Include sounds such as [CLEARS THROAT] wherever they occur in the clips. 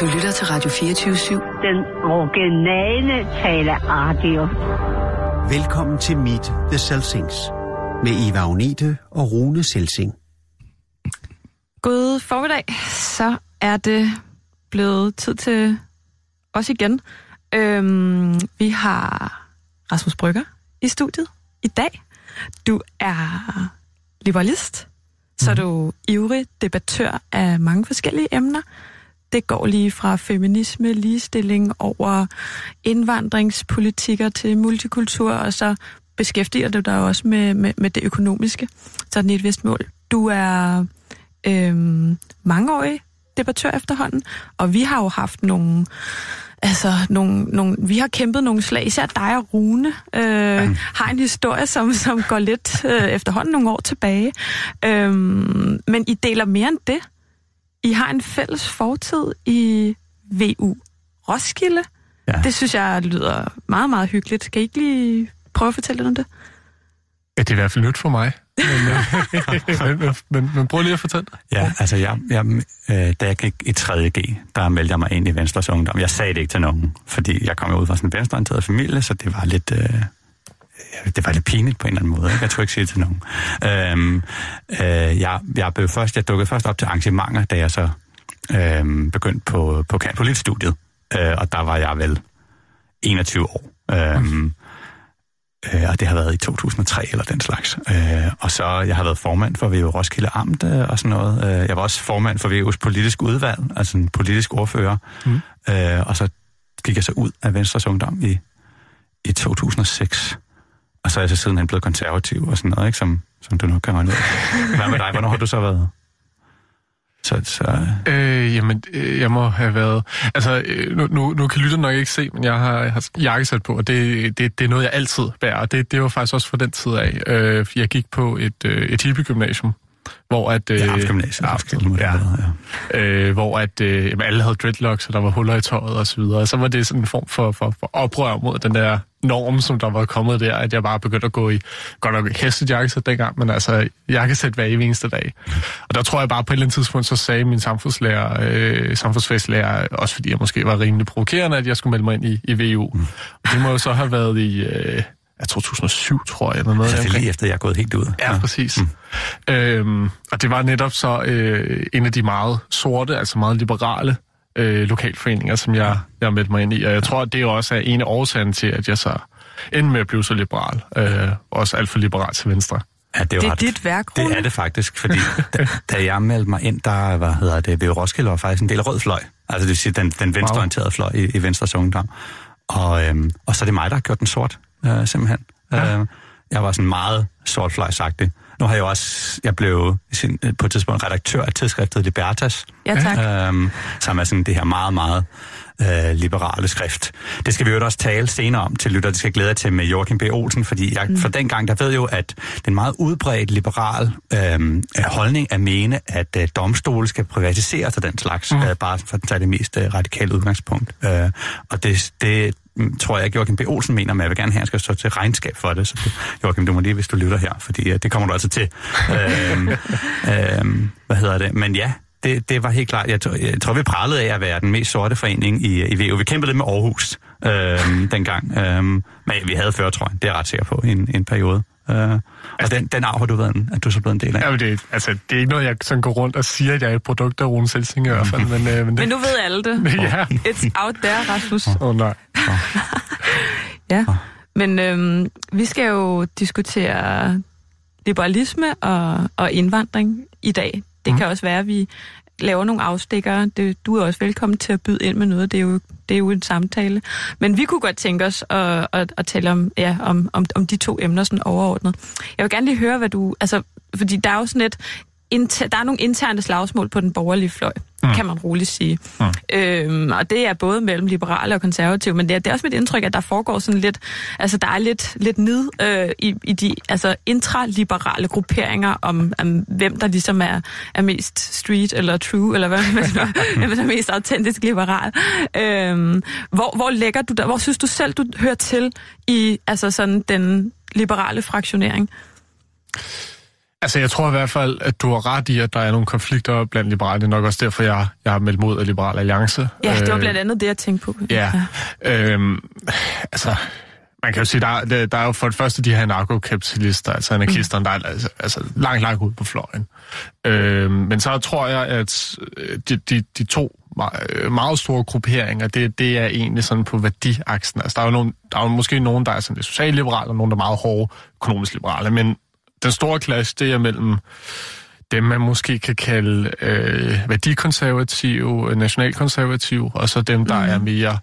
Du lytter til Radio 24-7. Den originale taleradio. Velkommen til Meet the Selsings med Eva Agnete og Rune Selsing. God formiddag. Så er det blevet tid til os igen. Øhm, vi har Rasmus Brygger i studiet i dag. Du er liberalist, så er du ivrig debattør af mange forskellige emner. Det går lige fra feminisme, ligestilling over indvandringspolitikker til multikultur, og så beskæftiger du dig også med, med, med det økonomiske, sådan i et vist mål. Du er øhm, mangeårig debattør efterhånden, og vi har jo haft nogle altså, nogle, nogle, vi har kæmpet nogle slag, især dig og Rune øh, har en historie, som, som går lidt øh, efterhånden nogle år tilbage. Øhm, men I deler mere end det. I har en fælles fortid i VU Roskilde. Ja. Det synes jeg lyder meget, meget hyggeligt. Kan I ikke lige prøve at fortælle lidt om det? Ja, det er i hvert fald nyt for mig. Men, øh, [LAUGHS] men, men, men prøv lige at fortælle. Ja, altså jeg, jeg, øh, da jeg gik i 3.G, der meldte jeg mig ind i Venstres Ungdom. Jeg sagde det ikke til nogen, fordi jeg kom jo ud fra sådan en venstreorienteret familie, så det var lidt... Øh, det var lidt pinligt på en eller anden måde. Ikke? Jeg tror ikke sige det til nogen. Øhm, øh, jeg, jeg, blev først, jeg dukkede først op til arrangementer, da jeg så øh, begyndte på, på politstudiet. Øh, og der var jeg vel 21 år. Øhm, øh, og det har været i 2003 eller den slags. Øh, og så jeg har været formand for VU Roskilde Amt øh, og sådan noget. Øh, jeg var også formand for VU's politisk udvalg, altså en politisk ordfører. Mm. Øh, og så gik jeg så ud af Venstres Ungdom i, i 2006. Og så er jeg så sidenhen blevet konservativ og sådan noget, ikke? Som, som du nok kan regne ud. Hvad med dig? Hvornår har du så været? Så, så... Øh, jamen, øh, jeg må have været... Altså, øh, nu, nu, nu kan lytterne nok ikke se, men jeg har, jeg har jakkesæt på, og det, det, det er noget, jeg altid bærer. Og det, det var faktisk også fra den tid af. Øh, jeg gik på et, øh, et hippie-gymnasium, hvor at... Øh, Ja. Amtsgymnasiet, ja. ja. øh, hvor at, øh, alle havde dreadlocks, og der var huller i tøjet og så videre. Og så var det sådan en form for, for, for oprør mod den der norm, som der var kommet der, at jeg bare begyndte at gå i, godt nok hestejakkesæt dengang, men altså jakkesæt hver eneste dag. Og der tror jeg bare på et eller andet tidspunkt, så sagde min samfundslærer, øh, samfundsfagslærer, også fordi jeg måske var rimelig provokerende, at jeg skulle melde mig ind i, i VU. Mm. Og det må jo så have været i, øh, jeg tror 2007, tror jeg, eller noget. Er omkring. efter, jeg er gået helt ud. Ja, præcis. Mm. Øhm, og det var netop så øh, en af de meget sorte, altså meget liberale øh, lokalforeninger, som jeg, jeg meldte mig ind i. Og jeg tror, at det også er en af årsagerne til, at jeg så endte med at blive så liberal. Øh, også alt for liberal til venstre. Ja, det, er, Det er ret. dit værk, Rune. Det er det faktisk, fordi da, da jeg meldte mig ind, der hvad hedder det, ved Roskilde var faktisk en del af rød fløj. Altså det vil sige, den, den venstreorienterede fløj i, i Venstres Ungdom. Og, øhm, og så er det mig, der har gjort den sort, øh, simpelthen. Ja. Øhm, jeg var sådan meget sort fløjsagtig. Nu har jeg jo også, jeg blev sin, på et tidspunkt redaktør af tidsskriftet Libertas, Ja, tak. øhm, som er sådan det her meget, meget øh, liberale skrift. Det skal vi jo også tale senere om til lytter. Det skal jeg glæde jer til med Joachim B. Olsen, fordi jeg mm. fra den gang, der ved jo, at det er en meget udbredt liberal øh, holdning at mene, at øh, domstole skal privatiseres og den slags, mm. øh, bare for at tage det mest øh, radikale udgangspunkt. Øh, og det, det tror jeg, at Joachim B. Olsen mener, men jeg vil gerne have, at han skal stå til regnskab for det. Så det, Joachim, du må lige, hvis du lytter her, fordi øh, det kommer du altså til. øh, [LAUGHS] øh, hvad hedder det? Men ja, det, det var helt klart. Jeg, tror- jeg tror, vi prallede af at være den mest sorte forening i, i VU. Vi kæmpede lidt med Aarhus øh, dengang. Øh, men vi havde førtrøjen, det er jeg ret sikker på, i en, en periode. Øh, og den, den arv har du været en, at du er så blevet en del af. Ja, men det, altså, det er ikke noget, jeg sådan går rundt og siger, at jeg er et produkt af Rune Selsing i hvert fald. Men, øh, men, det, Men nu ved alle det. [LAUGHS] ja. It's out there, Rasmus. Åh oh, nej. [LAUGHS] Ja, men øhm, vi skal jo diskutere liberalisme og, og indvandring i dag. Det mm. kan også være, at vi laver nogle afstikker. Det, du er også velkommen til at byde ind med noget. Det er jo, det er jo en samtale. Men vi kunne godt tænke os at, at, at tale om, ja, om, om, om de to emner sådan overordnet. Jeg vil gerne lige høre, hvad du... Altså, fordi der er jo sådan et... Inter, der er nogle interne slagsmål på den borgerlige fløj, mm. kan man roligt sige. Mm. Øhm, og det er både mellem liberale og konservative, men det er, det er også mit indtryk, at der foregår sådan lidt, altså der er lidt, lidt nid øh, i, i de altså intraliberale grupperinger om, om, hvem der ligesom er, er mest street eller true, eller hvad [LAUGHS] hvem der er mest autentisk liberal. Øhm, hvor, hvor lægger du der, hvor synes du selv, du hører til i altså sådan den liberale fraktionering? Altså, jeg tror i hvert fald, at du har ret i, at der er nogle konflikter blandt liberale. Det er nok også derfor, jeg, jeg har meldt mod af Liberal Alliance. Ja, det var Øh, blandt andet det, jeg tænkte på. Ja. ja. Øhm, altså, man kan jo sige, der, der, der er jo for det første de her narkokapitalister, altså anarkisterne, mm. der er altså, altså langt, langt ud på fløjen. Øhm, men så tror jeg, at øh, de, de, de to øh, meget store grupperinger, det, det er egentlig sådan på værdiaksen. Altså, der er jo, nogen, der er jo måske nogen, der er sådan lidt socialliberale, og nogen, der er meget hårde økonomisk liberale, men den store clash, det er mellem dem, man måske kan kalde øh, værdikonservative, nationalkonservative, og så dem, der mm. er mere,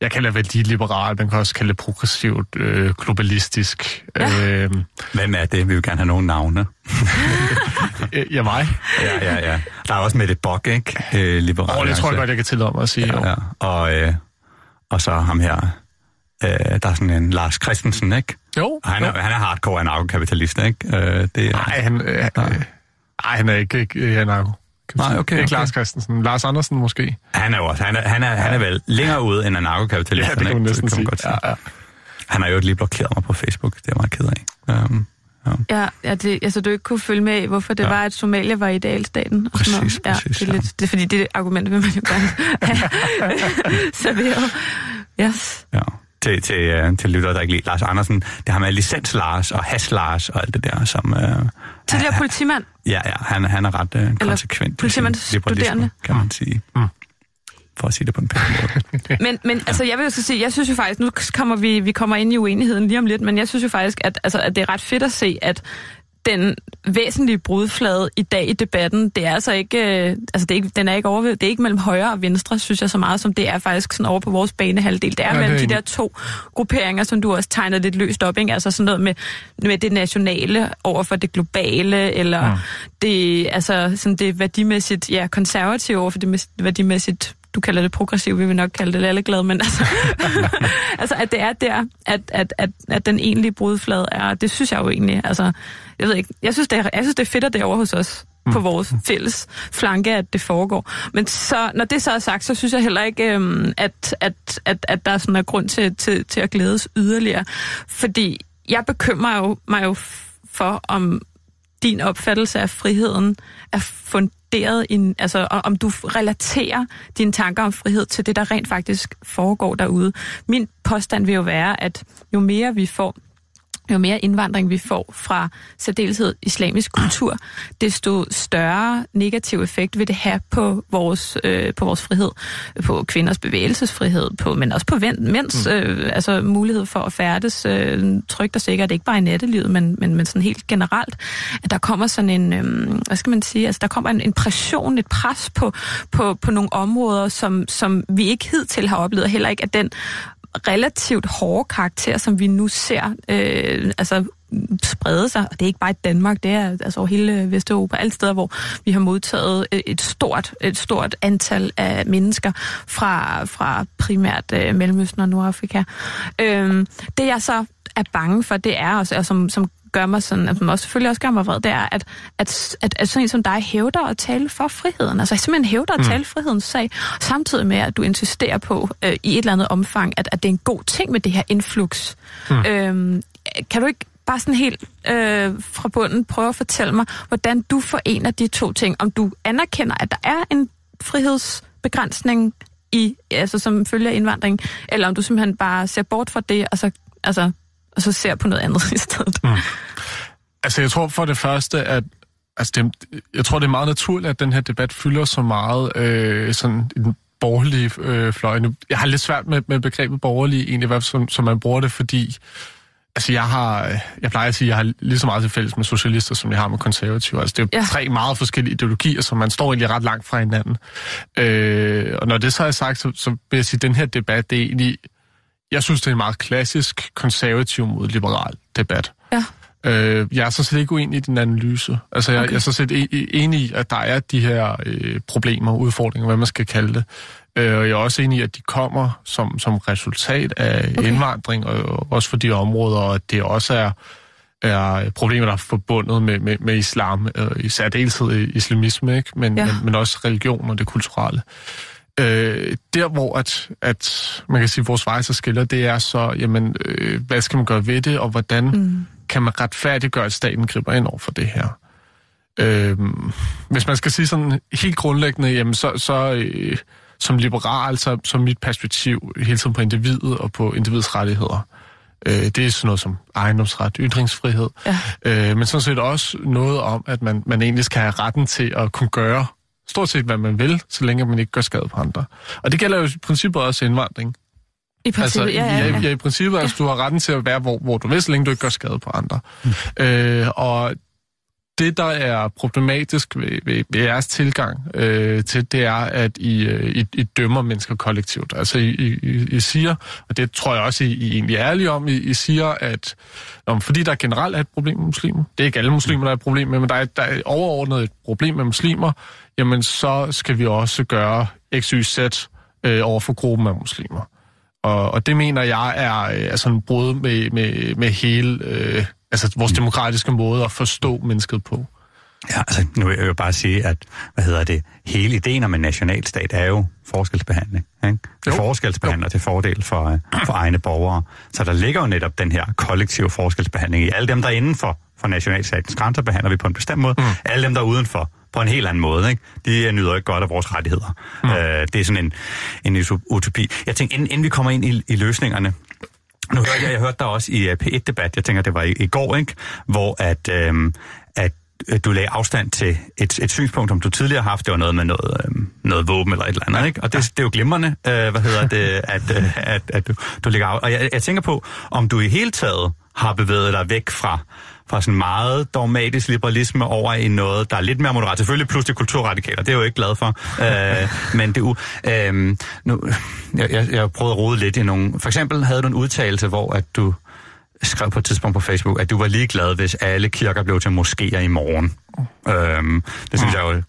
jeg kalder værdiliberal, man kan også kalde det progressivt, øh, globalistisk. Ja. Øh, Hvem er det? Vi vil gerne have nogle navne. [LAUGHS] øh, ja, mig. Ja, ja, ja. Der er også Mette Bock, ikke? Øh, liberal Og det tror jeg godt, jeg kan tillade mig at sige. Ja, ja. Og, øh, og så ham her. Øh, der er sådan en Lars Christensen, ikke? Jo, Og han er, jo. han er hardcore anarkokapitalist, ikke? Øh, det er, Nej, han, øh, øh, ej, han er ikke, ikke øh, anarko. kan man Nej, okay, Ikke okay. Lars Christensen. Lars Andersen måske. han er jo også, han er, han er, han er vel længere ude end anarkokapitalist. Ja, det kan man næsten sige. godt sige. Ja, ja. Han har jo lige blokeret mig på Facebook, det er jeg meget ked af. Um, Ja, ja det, altså du ikke kunne følge med i, hvorfor det Ja. var, at Somalia var idealstaten. og sådan noget. Præcis, ja, præcis, det, er ja. lidt, det er fordi, det argument vil man jo gerne [LAUGHS] [LAUGHS] have serveret. Yes. ja. Til, til, uh, til lyttere, der ikke lide Lars Andersen. Det har med licens Lars og has Lars og alt det der, som... Uh, Tidligere politimand. Ja, ja, han, han er ret uh, konsekvent. sin politimandsstuderende. liberalisme, kan man sige. Mm. For at sige det på en pæn måde. [LAUGHS] Men, men altså, jeg vil jo så sige, jeg synes jo faktisk, nu kommer vi, vi kommer ind i uenigheden lige om lidt, men jeg synes jo faktisk, at, altså, at det er ret fedt at se, at den væsentlige brudflade i dag i debatten, det er altså ikke, øh, altså det er ikke, den er ikke over, det er ikke mellem højre og venstre, synes jeg så meget, som det er faktisk sådan over på vores banehalvdel. Det er Ja, ja, mellem det er de der to grupperinger, som du også tegner lidt løst op, ikke? Altså sådan noget med, med det nationale over for det globale, eller mm. det, altså sådan det værdimæssigt, ja, konservative over for det værdimæssigt du kalder det progressiv, vi vil nok kalde det lalleglad, men altså, [LAUGHS] altså at det er der, at, at, at, at den egentlige brudflade er, det synes jeg jo egentlig, altså, jeg ved ikke, jeg synes det er, jeg synes, det er fedt, at det er over hos os på vores fælles flanke, at det foregår. Men så, når det så er sagt, så synes jeg heller ikke, øhm, at, at, at, at der sådan er grund til, til, til at glædes yderligere. Fordi jeg bekymrer jo, mig jo for, om din opfattelse af friheden er funderet vurderet, en- altså om du relaterer dine tanker om frihed til det, der rent faktisk foregår derude. Min påstand vil jo være, at jo mere vi får jo mere indvandring vi får fra særdeleshed islamisk kultur, desto større negativ effekt vil det have på vores, øh, på vores frihed, på kvinders bevægelsesfrihed, på, men også på mænds øh, altså mulighed for at færdes øh, trygt og sikkert, ikke bare i nattelivet, men, men, men sådan helt generelt. At der kommer sådan en, øh, hvad skal man sige, altså der kommer en, en pression, et pres på, på, på nogle områder, som, som vi ikke hidtil har oplevet, heller ikke at den relativt hårde karakter, som vi nu ser øh, altså sprede sig, og det er ikke bare i Danmark, det er altså over hele Vesteuropa, alle steder, hvor vi har modtaget øh, et stort, et stort antal af mennesker fra, fra primært øh, Mellemøsten og Nordafrika. Øh, det jeg så er bange for, det er også, og som, som gør mig sådan, som også selvfølgelig også gør mig vred, det er, at, at, at, at sådan en som dig hævder at tale for friheden. Altså simpelthen hævder at tale frihedens sag, samtidig med, at du insisterer på øh, i et eller andet omfang, at, at det er en god ting med det her influx. Mm. Øhm, kan du ikke bare sådan helt øh, fra bunden prøve at fortælle mig, hvordan du forener de to ting? Om du anerkender, at der er en frihedsbegrænsning i, altså som følger indvandring, eller om du simpelthen bare ser bort fra det, og så, altså, og så ser på noget andet [LAUGHS] i stedet. Mm. Altså, jeg tror for det første, at altså det, jeg tror, det er meget naturligt, at den her debat fylder så meget øh, sådan i den borgerlige øh, fløj. Jeg har lidt svært med, med begrebet borgerlige, egentlig, hvad, som, som man bruger det, fordi altså, jeg har, jeg plejer at sige, at jeg har lige så meget til fælles med socialister, som jeg har med konservative. Altså, det er jo Ja. tre meget forskellige ideologier, som man står egentlig ret langt fra hinanden. Øh, og når det så er sagt, så, så vil jeg sige, at den her debat, det er egentlig, jeg synes, det er en meget klassisk konservativ mod liberal debat. Ja. Øh, jeg er så set ikke uenig i din analyse. Altså, jeg, Okay. okay. jeg er så set e- e- enig i, at der er de her øh, problemer, udfordringer, hvad man skal kalde det. Øh, og jeg er også enig i, at de kommer som, som resultat af Okay. indvandring, og også for de områder, og at det også er, er problemer, der er forbundet med, med, med islam, øh, i særdeleshed islamisme, ikke? Men, Ja. men, men også religion og det kulturelle. Øh, der, hvor at, at man kan sige, at vores veje så skiller, det er så, jamen, øh, hvad skal man gøre ved det, og hvordan mm. kan man retfærdiggøre, at staten griber ind over for det her? Øhm, hvis man skal sige sådan helt grundlæggende, jamen så, så øh, som liberal, så, så mit perspektiv hele tiden på individet og på individets rettigheder. Øh, det er sådan noget som ejendomsret, ytringsfrihed, Ja. øh, men sådan set også noget om, at man, man egentlig skal have retten til at kunne gøre stort set, hvad man vil, så længe man ikke gør skade på andre. Og det gælder jo i princippet også indvandring. I princippet, Altså, ja, ja, ja. ja, i princippet, altså, du har retten til at være, hvor, hvor du vil, så længe du ikke gør skade på andre. Mm. Øh, og det, der er problematisk ved, ved, ved jeres tilgang øh, til, det er, at I, øh, I, I dømmer mennesker kollektivt. Altså, I, I, I siger, og det tror jeg også, I, I egentlig er ærlige om, I, I siger, at om, fordi der generelt er et problem med muslimer, det er ikke alle muslimer, der er et problem med, men der er, der er overordnet et problem med muslimer, jamen så skal vi også gøre x, y, z øh, over for gruppen af muslimer. Og, og det mener jeg er, øh, er sådan brud med, med, med hele øh, altså vores demokratiske måde at forstå mennesket på. Ja, altså nu vil jeg jo bare sige, at hvad hedder det, hele ideen om en nationalstat er jo forskelsbehandling. Ikke? Jo. forskelsbehandler til fordel for, øh, for egne borgere. Så der ligger jo netop den her kollektive forskelsbehandling i alle dem, der er inden for, for nationalstatens grænser, behandler vi på en bestemt måde. Mm. Alle dem, der er udenfor, på en helt anden måde. Ikke? De øh, nyder ikke godt af vores rettigheder. Mm. Øh, det er sådan en, en uto- utopi. Jeg tænker, inden, inden vi kommer ind i, i løsningerne, nu hørte jeg, jeg hørte dig også i uh, P1-debat, jeg tænker, det var i, i går, ikke? hvor at, øhm, at øh, du lagde afstand til et, et synspunkt, som du tidligere har haft, det var noget med noget, øhm, noget våben eller et eller andet, ikke? Og det, det er jo glimrende, øh, hvad hedder det, at, øh, at, at du, du lægger af. Og jeg, jeg tænker på, om du i hele taget har bevæget dig væk fra fra sådan meget dogmatisk liberalisme over i noget, der er lidt mere moderat. Selvfølgelig pludselig kulturradikaler, det er jeg jo ikke glad for. [LAUGHS] øh, men det øh, nu, jeg, jeg, jeg prøvede at rode lidt i nogle... For eksempel havde du en udtalelse, hvor at du skrev på et tidspunkt på Facebook, at du var ligeglad, hvis alle kirker blev til moskéer i morgen. Øhm, det synes jeg jo...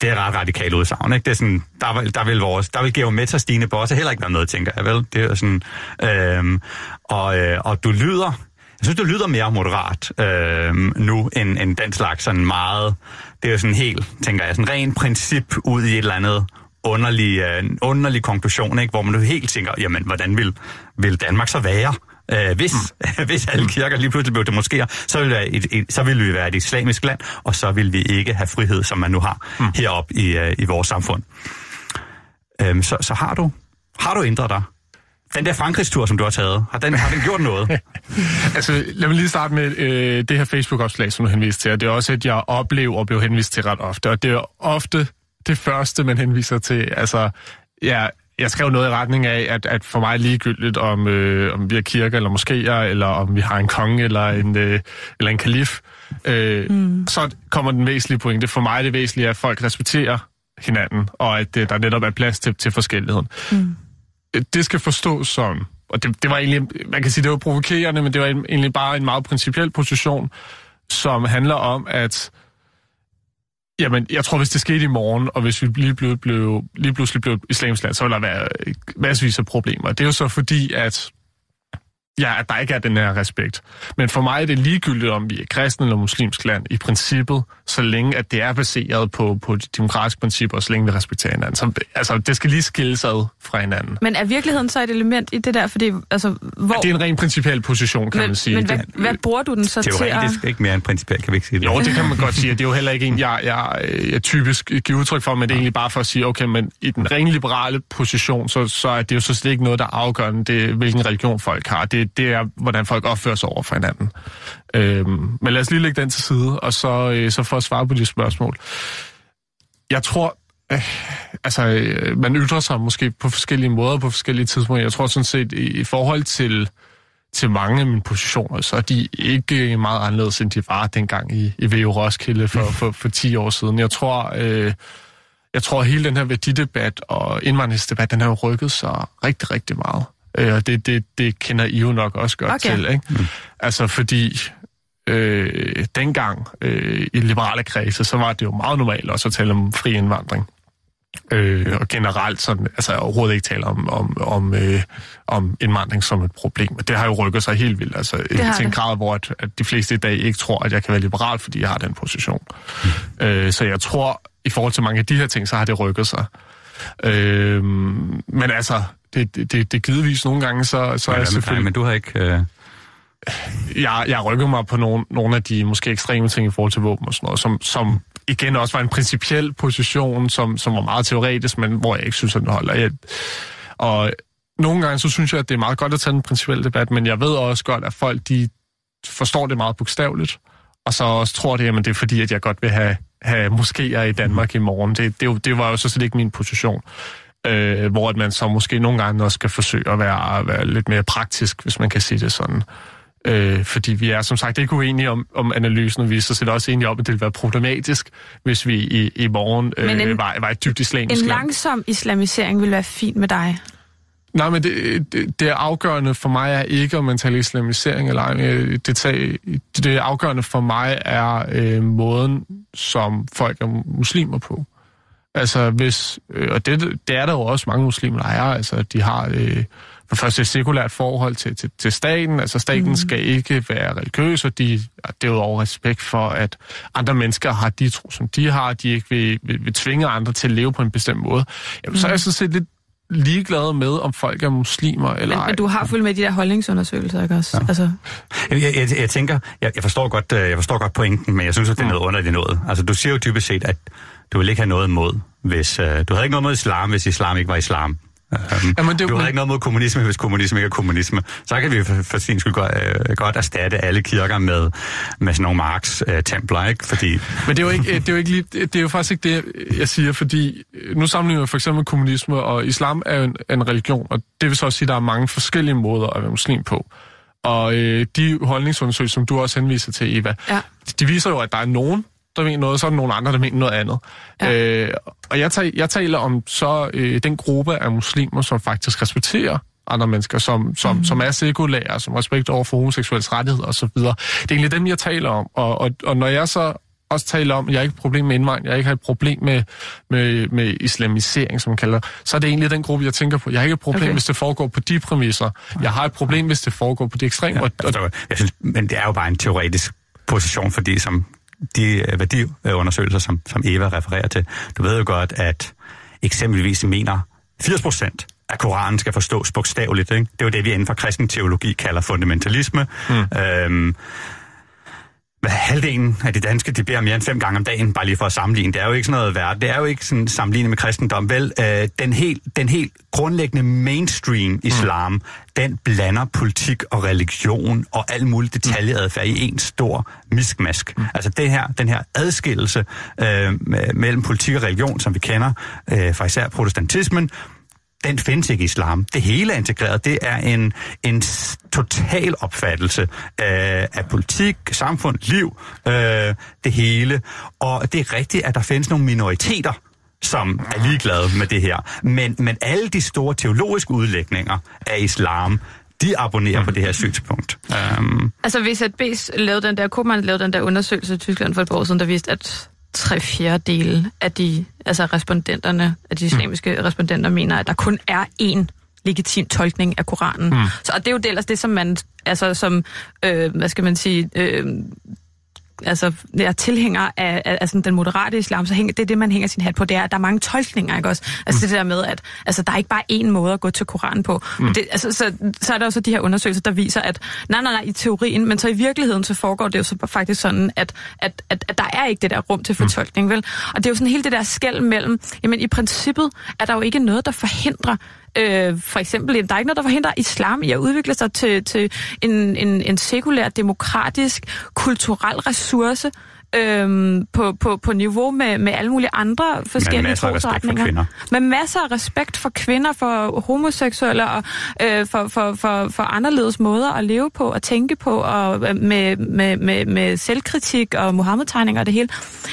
Det er ret radikalt udsagn, ikke? Det er sådan, der, vil, der vil vores, der vil Geometer Stine Bosse heller ikke være med, tænker jeg vel. Det er sådan, øhm, og, øh, og du lyder, synes, du lyder mere moderat øhm, nu, end, end den slags sådan meget, det er jo sådan helt, tænker jeg, sådan ren princip ud i et eller andet underlig, øh, underlig konklusion, ikke? hvor man jo helt tænker, jamen, hvordan vil, vil Danmark så være? Øh, hvis, mm. [LAUGHS] hvis alle kirker lige pludselig blev moskéer, så ville, være et, et, så ville vi være et islamisk land, og så ville vi ikke have frihed, som man nu har mm. heroppe i, øh, i vores samfund. Øhm, så, så har du har du ændret dig? Den der Frankrigstur, som du har taget, har den, har den gjort noget? [LAUGHS] Altså, lad mig lige starte med øh, det her Facebook-opslag, som du henviste til. Og det er også et, jeg oplever og bliver henvist til ret ofte. Og det er ofte det første, man henviser til. Altså, ja, jeg skrev noget i retning af, at, at for mig er ligegyldigt, om, øh, om vi har kirker eller moskéer, eller om vi har en konge eller en, øh, eller en kalif. Øh, mm. Så kommer den væsentlige pointe. For mig er det væsentlige, at folk respekterer hinanden, og at øh, der netop er plads til, til forskelligheden. Mm. Det skal forstås som, og det, det var egentlig, man kan sige, det var provokerende, men det var egentlig bare en meget principiel position, som handler om, at Jamen, jeg tror, hvis det skete i morgen, og hvis vi lige, blev, blev, lige pludselig blev islamisk land, så ville der være masservis af problemer. Det er jo så fordi, at ja, at der ikke er den her respekt. Men for mig er det ligegyldigt, om vi er kristne eller muslimsk land, i princippet, så længe at det er baseret på, på de demokratiske principper, og så længe vi respekterer hinanden. Så, altså, det skal lige skilles ad fra hinanden. Men er virkeligheden så et element i det der? Fordi, altså, hvor... Det er en ren principiel position, kan men, man sige. Men hvad, det, hvad bruger du den så til at... Teoretisk, ikke mere end principielt, kan vi ikke sige det? Jo, det kan man godt sige. Det er jo heller ikke en, jeg, jeg, jeg typisk giver udtryk for, men det er egentlig bare for at sige, okay, men i den rene liberale position, så, så er det jo så slet ikke noget, der er afgørende, det, hvilken religion folk har. Det, det er, hvordan folk opfører sig over for hinanden. Øhm, men lad os lige lægge den til side, og så, øh, så for at svare på de spørgsmål. Jeg tror, øh, altså, øh, man ytrer sig måske på forskellige måder på forskellige tidspunkter. Jeg tror sådan set, i, i forhold til til mange af mine positioner, så er de ikke meget anderledes, end de var dengang i, i VU Roskilde for, for, for 10 år siden. Jeg tror, øh, jeg tror, at hele den her værdidebat og indvandringsdebat, den har jo rykket sig rigtig, rigtig meget. Øh, og det, det, det kender I jo nok også godt Okay. til. Ikke? Mm. Altså fordi øh, dengang øh, i liberale kredse, så var det jo meget normalt også at tale om fri indvandring. Øh, og generelt sådan, altså overhovedet ikke tale om, om, om, øh, om indvandring som et problem. Og det har jo rykket sig helt vildt. Altså har til en det. grad, hvor at, at de fleste i dag ikke tror, at jeg kan være liberal, fordi jeg har den position. Mm. Øh, så jeg tror, i forhold til mange af de her ting, så har det rykket sig. Øh, men altså, det, det, det, det givetvis nogle gange, så, så er jeg men, selvfølgelig... men du har ikke... Øh, jeg, jeg rykkede mig på nogle, nogle af de måske ekstreme ting i forhold til våben og sådan noget, som, som igen også var en principiel position, som, som var meget teoretisk, men hvor jeg ikke synes, at den holder. Jeg, og nogle gange så synes jeg, at det er meget godt at tage en principiel debat, men jeg ved også godt, at folk de forstår det meget bogstaveligt, og så også tror det, at det er fordi, at jeg godt vil have, have moskéer i Danmark i morgen. Det, det, det var jo så slet ikke min position. Øh, hvor at man så måske nogle gange også skal forsøge at være, være lidt mere praktisk, hvis man kan sige det sådan. Øh, fordi vi er som sagt ikke uenige om, om analysen, og vi er så set også enige om, at det vil være problematisk, hvis vi i, i morgen øh, en, var, var et dybt islamisk En land. langsom islamisering vil være fint med dig. Nej, men det, det, det afgørende for mig er ikke, om man taler islamisering eller ej. Det, det, det afgørende for mig er øh, måden, som folk er muslimer på. Altså hvis, øh, og det, det er der jo også mange muslimer, der er, altså de har øh, for først et sekulært forhold til, til, til staten, altså staten mm. skal ikke være religiøs, og de har derudover respekt for, at andre mennesker har de tro, som de har, de ikke vil, vil, vil tvinge andre til at leve på en bestemt måde. Jamen, mm. så er jeg så set lidt ligeglad med, om folk er muslimer eller men, ej. Men du har fulgt med de der holdningsundersøgelser, ikke også? Ja. Altså. Jeg, jeg, jeg, tænker, jeg, jeg, forstår godt, øh, jeg forstår godt pointen, men jeg synes, at det er noget underligt noget. Altså, du siger jo dybest set, at du vil ikke have noget imod, hvis... Uh, du havde ikke noget mod islam, hvis islam ikke var islam. Um, Jamen, det, du har ikke noget mod kommunisme, hvis kommunisme ikke er kommunisme. Så kan vi for, for sin skyld godt, øh, godt erstatte alle kirker med, med sådan nogle Marx-templer, øh, ikke? Fordi... Men det er, jo ikke, det, er jo ikke lige, det er jo faktisk ikke det, jeg siger, fordi nu sammenligner vi for eksempel kommunisme, og islam er jo en, en religion, og det vil så også sige, at der er mange forskellige måder at være muslim på. Og øh, de holdningsundersøgelser, som du også henviser til, Eva, ja. de viser jo, at der er nogen, der mener noget, så er der nogle andre, der mener noget andet. Ja. Øh, og jeg, tager, jeg taler om så øh, den gruppe af muslimer, som faktisk respekterer andre mennesker, som, som, mm. som er sekulære, som respekt over for homoseksuelle rettigheder osv. Det er egentlig dem, jeg taler om. Og, og, og når jeg så også taler om, at jeg har ikke et problem med indvandring, jeg ikke har et problem med, med, med islamisering, som man kalder så er det egentlig den gruppe, jeg tænker på. Jeg har ikke et problem, okay. hvis det foregår på de præmisser. Jeg har et problem, hvis det foregår på de ekstreme. Ja, jeg, og, jeg synes, men det er jo bare en teoretisk position, fordi som de værdiundersøgelser, som, som Eva refererer til. Du ved jo godt, at eksempelvis mener 80 procent at Koranen skal forstås bogstaveligt. Ikke? Det er jo det, vi inden for kristen teologi kalder fundamentalisme. Mm. Øhm, halvdelen af de danske, de beder mere end fem gange om dagen, bare lige for at sammenligne. Det er jo ikke sådan noget værd. Det er jo ikke sådan sammenlignet med kristendom. Vel, øh, den, helt, den helt grundlæggende mainstream islam, mm. den blander politik og religion og al mulig detaljeadfærd i en stor miskmask. Mm. Altså det her, den her adskillelse øh, mellem politik og religion, som vi kender øh, fra især protestantismen, den findes ikke i islam. Det hele er integreret. Det er en, en total opfattelse af, af politik, samfund, liv, øh, det hele. Og det er rigtigt, at der findes nogle minoriteter, som er ligeglade med det her. Men, men alle de store teologiske udlægninger af islam, de abonnerer mm. på det her synspunkt. Um, altså hvis at BS lavede den der, Koopman lavede den der undersøgelse i Tyskland for et par år siden, der viste, at tre fjerdedele af de altså respondenterne, af de islamiske mm. respondenter, mener, at der kun er én legitim tolkning af Koranen. Mm. Så, og det er jo ellers det, som man, altså som, øh, hvad skal man sige, øh, altså, er tilhænger af, af, af sådan den moderate islam, så hænger, det er det, man hænger sin hat på, det er, at der er mange tolkninger, ikke også? Altså mm. det der med, at altså, der er ikke bare én måde at gå til Koranen på. Mm. Det, altså, så, så er der også de her undersøgelser, der viser, at nej, nej, nej, i teorien, men så i virkeligheden, så foregår det jo så faktisk sådan, at, at, at, at der er ikke det der rum til fortolkning, mm. vel? Og det er jo sådan hele det der skæld mellem, jamen i princippet er der jo ikke noget, der forhindrer Øh, for eksempel, der er ikke noget, der forhindrer islam i at udvikle sig til, til en, en, en sekulær, demokratisk, kulturel ressource, øhm, på, på, på niveau med, med alle mulige andre forskellige trosretninger. Med masser af respekt for kvinder, for homoseksuelle og øh, for, for, for, for anderledes måder at leve på og tænke på, og øh, med, med, med, med selvkritik og Mohammed-tegninger og det hele.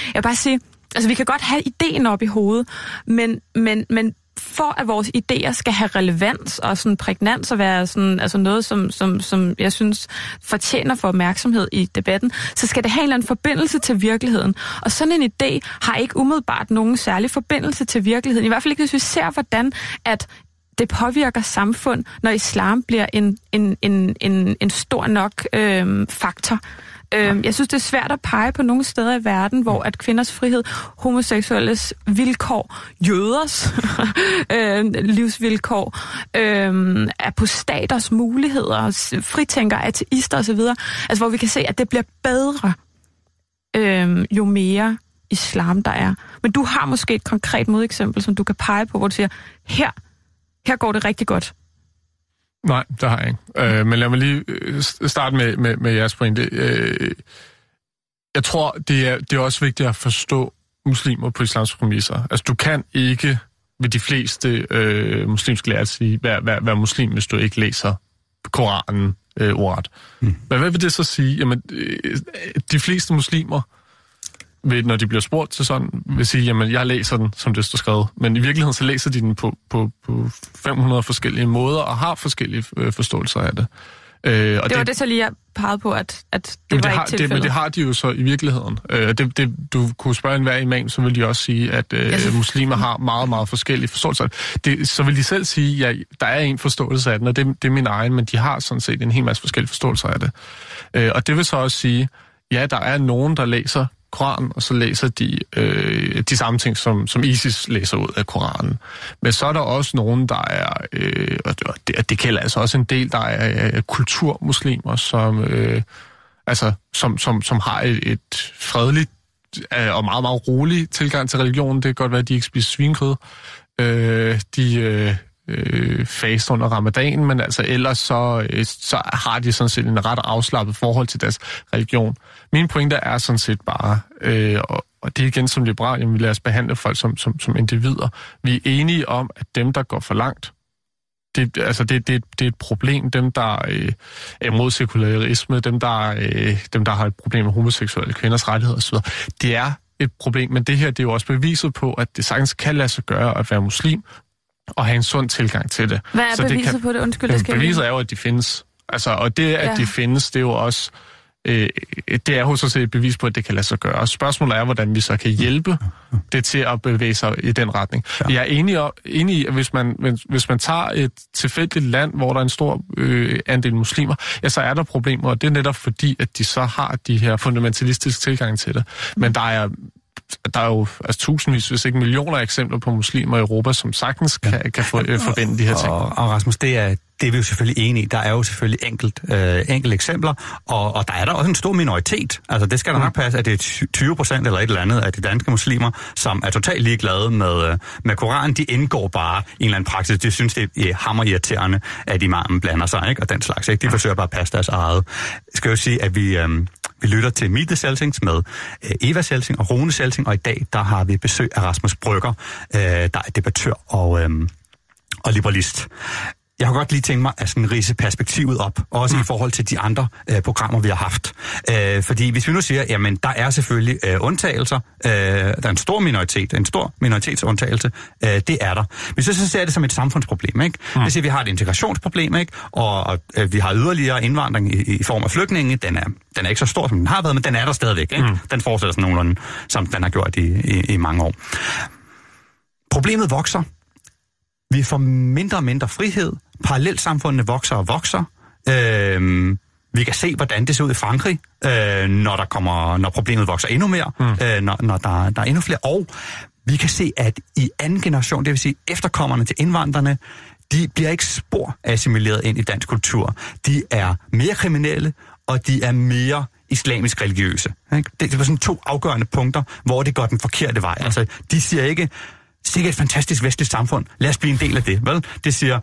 Jeg vil bare sige, altså vi kan godt have ideen op i hovedet, men, men, men for at vores idéer skal have relevans og sådan prægnans og være sådan, altså noget, som, som, som jeg synes fortjener for opmærksomhed i debatten, så skal det have en eller anden forbindelse til virkeligheden. Og sådan en idé har ikke umiddelbart nogen særlig forbindelse til virkeligheden. I hvert fald ikke, hvis vi ser, hvordan at det påvirker samfund, når islam bliver en, en, en, en, en stor nok øh, faktor Øhm, jeg synes, det er svært at pege på nogle steder i verden, hvor at kvinders frihed, homoseksuelles vilkår, jøders [LAUGHS] øh, livsvilkår, øh, apostaters muligheder, s- fritænker, ateister osv., altså hvor vi kan se, at det bliver bedre, øh, jo mere islam der er. Men du har måske et konkret modeksempel, som du kan pege på, hvor du siger, her, her går det rigtig godt. Nej, det har jeg ikke. Øh, men lad mig lige øh, starte med, med, med jeres pointe. Øh, jeg tror, det er, det er også vigtigt at forstå muslimer på islams præmisser. Altså, du kan ikke ved de fleste øh, muslimske lærere sige, være, være, være muslim, hvis du ikke læser Koranen øh, ordret. Mm. Men hvad vil det så sige? Jamen, øh, de fleste muslimer vil, når de bliver spurgt til sådan, vil sige, jamen, jeg læser den, som det står skrevet. Men i virkeligheden, så læser de den på, på, på 500 forskellige måder, og har forskellige øh, forståelser af det. Øh, og Det var det, så lige jeg pegede på, at, at det Jamen, var det har, ikke det, men det har de jo så i virkeligheden. Øh, det, det, du kunne spørge enhver imam, så vil de også sige, at øh, muslimer har meget, meget forskellige forståelser. Det, så vil de selv sige, ja, der er en forståelse af den, og det, det er min egen, men de har sådan set en hel masse forskellige forståelser af det. Øh, og det vil så også sige, ja, der er nogen, der læser Koranen, og så læser de øh, de samme ting, som, som ISIS læser ud af Koranen. Men så er der også nogen, der er, øh, og det, og det, det gælder altså også en del, der er øh, kulturmuslimer, som, øh, altså, som, som, som har et, et fredeligt øh, og meget, meget roligt tilgang til religionen. Det kan godt være, at de ikke spiser svinkød. Øh, de øh, øh, faster under ramadan, men altså ellers så, øh, så har de sådan set en ret afslappet forhold til deres religion. Min pointe er sådan set bare, øh, og, og det er igen som liberal, jamen, vi lader os behandle folk som, som, som individer. Vi er enige om, at dem, der går for langt, det, altså det, det, det er et problem. Dem, der øh, er imod sekularisme, dem der, øh, dem, der har et problem med homoseksuelle kvinders rettigheder osv., det er et problem, men det her det er jo også beviset på, at det sagtens kan lade sig gøre at være muslim og have en sund tilgang til det. Hvad er Så det beviset kan- på det? Undskyld, det skal beviset er jo, at de findes. Altså, og det, at Ja. de findes, det er jo også... Øh, det er hos os et bevis på, at det kan lade sig gøre. Spørgsmålet er, hvordan vi så kan hjælpe det til at bevæge sig i den retning. Ja. Jeg er enig, om, enig i, at hvis man, hvis, hvis man tager et tilfældigt land, hvor der er en stor øh, andel muslimer, ja, så er der problemer, og det er netop fordi, at de så har de her fundamentalistiske tilgang til det. Men der er der er jo altså, tusindvis, hvis ikke millioner af eksempler på muslimer i Europa, som sagtens kan, kan få, øh, forbinde de her ting. Og, og Rasmus, det er, det er vi jo selvfølgelig enige i. Der er jo selvfølgelig enkelt, øh, enkelte eksempler, og, og der er der også en stor minoritet. Altså det skal der nok passe, at det er 20 procent eller et eller andet af de danske muslimer, som er totalt ligeglade med, øh, med Koranen. De indgår bare i en eller anden praksis. De synes, det er hammer irriterende, at imamen blander sig, ikke? og den slags. Ikke? De forsøger bare at passe deres eget. Jeg skal jo sige, at vi... Øh, vi lytter til Meet the med øh, Eva Celsing og Rune Celsing, og i dag der har vi besøg af Rasmus Brygger, øh, der er debattør og, øh, og liberalist. Jeg har godt lige tænkt mig at sådan rise perspektivet op, også mm. i forhold til de andre øh, programmer, vi har haft. Øh, fordi hvis vi nu siger, jamen der er selvfølgelig øh, undtagelser, øh, der er en stor minoritet, en stor minoritetsundtagelse, øh, det er der. Hvis vi så ser det som et samfundsproblem, ikke? Mm. Siger, vi har et integrationsproblem, ikke? Og, og øh, vi har yderligere indvandring i, i form af flygtninge, den er, den er ikke så stor, som den har været, men den er der stadigvæk, ikke? Mm. Den fortsætter sådan nogenlunde, som den har gjort i, i, i mange år. Problemet vokser, vi får mindre og mindre frihed. Parallelsamfundene vokser og vokser. Øhm, vi kan se, hvordan det ser ud i Frankrig, øh, når, der kommer, når problemet vokser endnu mere, mm. øh, når, når der, der er endnu flere. Og vi kan se, at i anden generation, det vil sige efterkommerne til indvandrerne, de bliver ikke spor assimileret ind i dansk kultur. De er mere kriminelle, og de er mere islamisk religiøse. Ikke? Det, det var sådan to afgørende punkter, hvor det går den forkerte vej. Altså, de siger ikke, sikkert et fantastisk vestligt samfund, lad os blive en del af det. Vel? Det siger,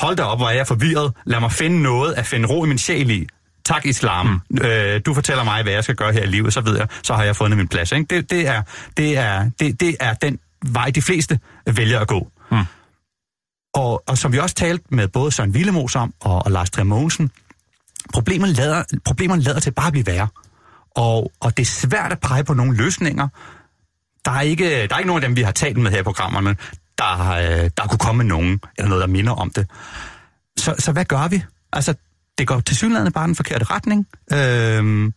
hold da op, hvor er jeg forvirret, lad mig finde noget at finde ro i min sjæl i. Tak islam. Mm. Øh, du fortæller mig, hvad jeg skal gøre her i livet, så ved jeg, så har jeg fundet min plads. Ikke? Det, det, er, det, er, det, det er den vej, de fleste vælger at gå. Mm. Og, og som vi også talte med både Søren Willemås om og, og Lars Mogensen, problemerne lader, problemerne lader til bare at blive værre. Og, og det er svært at pege på nogle løsninger. Der er ikke, der er ikke nogen af dem, vi har talt med her i programmerne, der, øh, der kunne komme nogen, eller noget, der minder om det. Så, så hvad gør vi? Altså, det går til synligheden bare den forkerte retning. Øhm,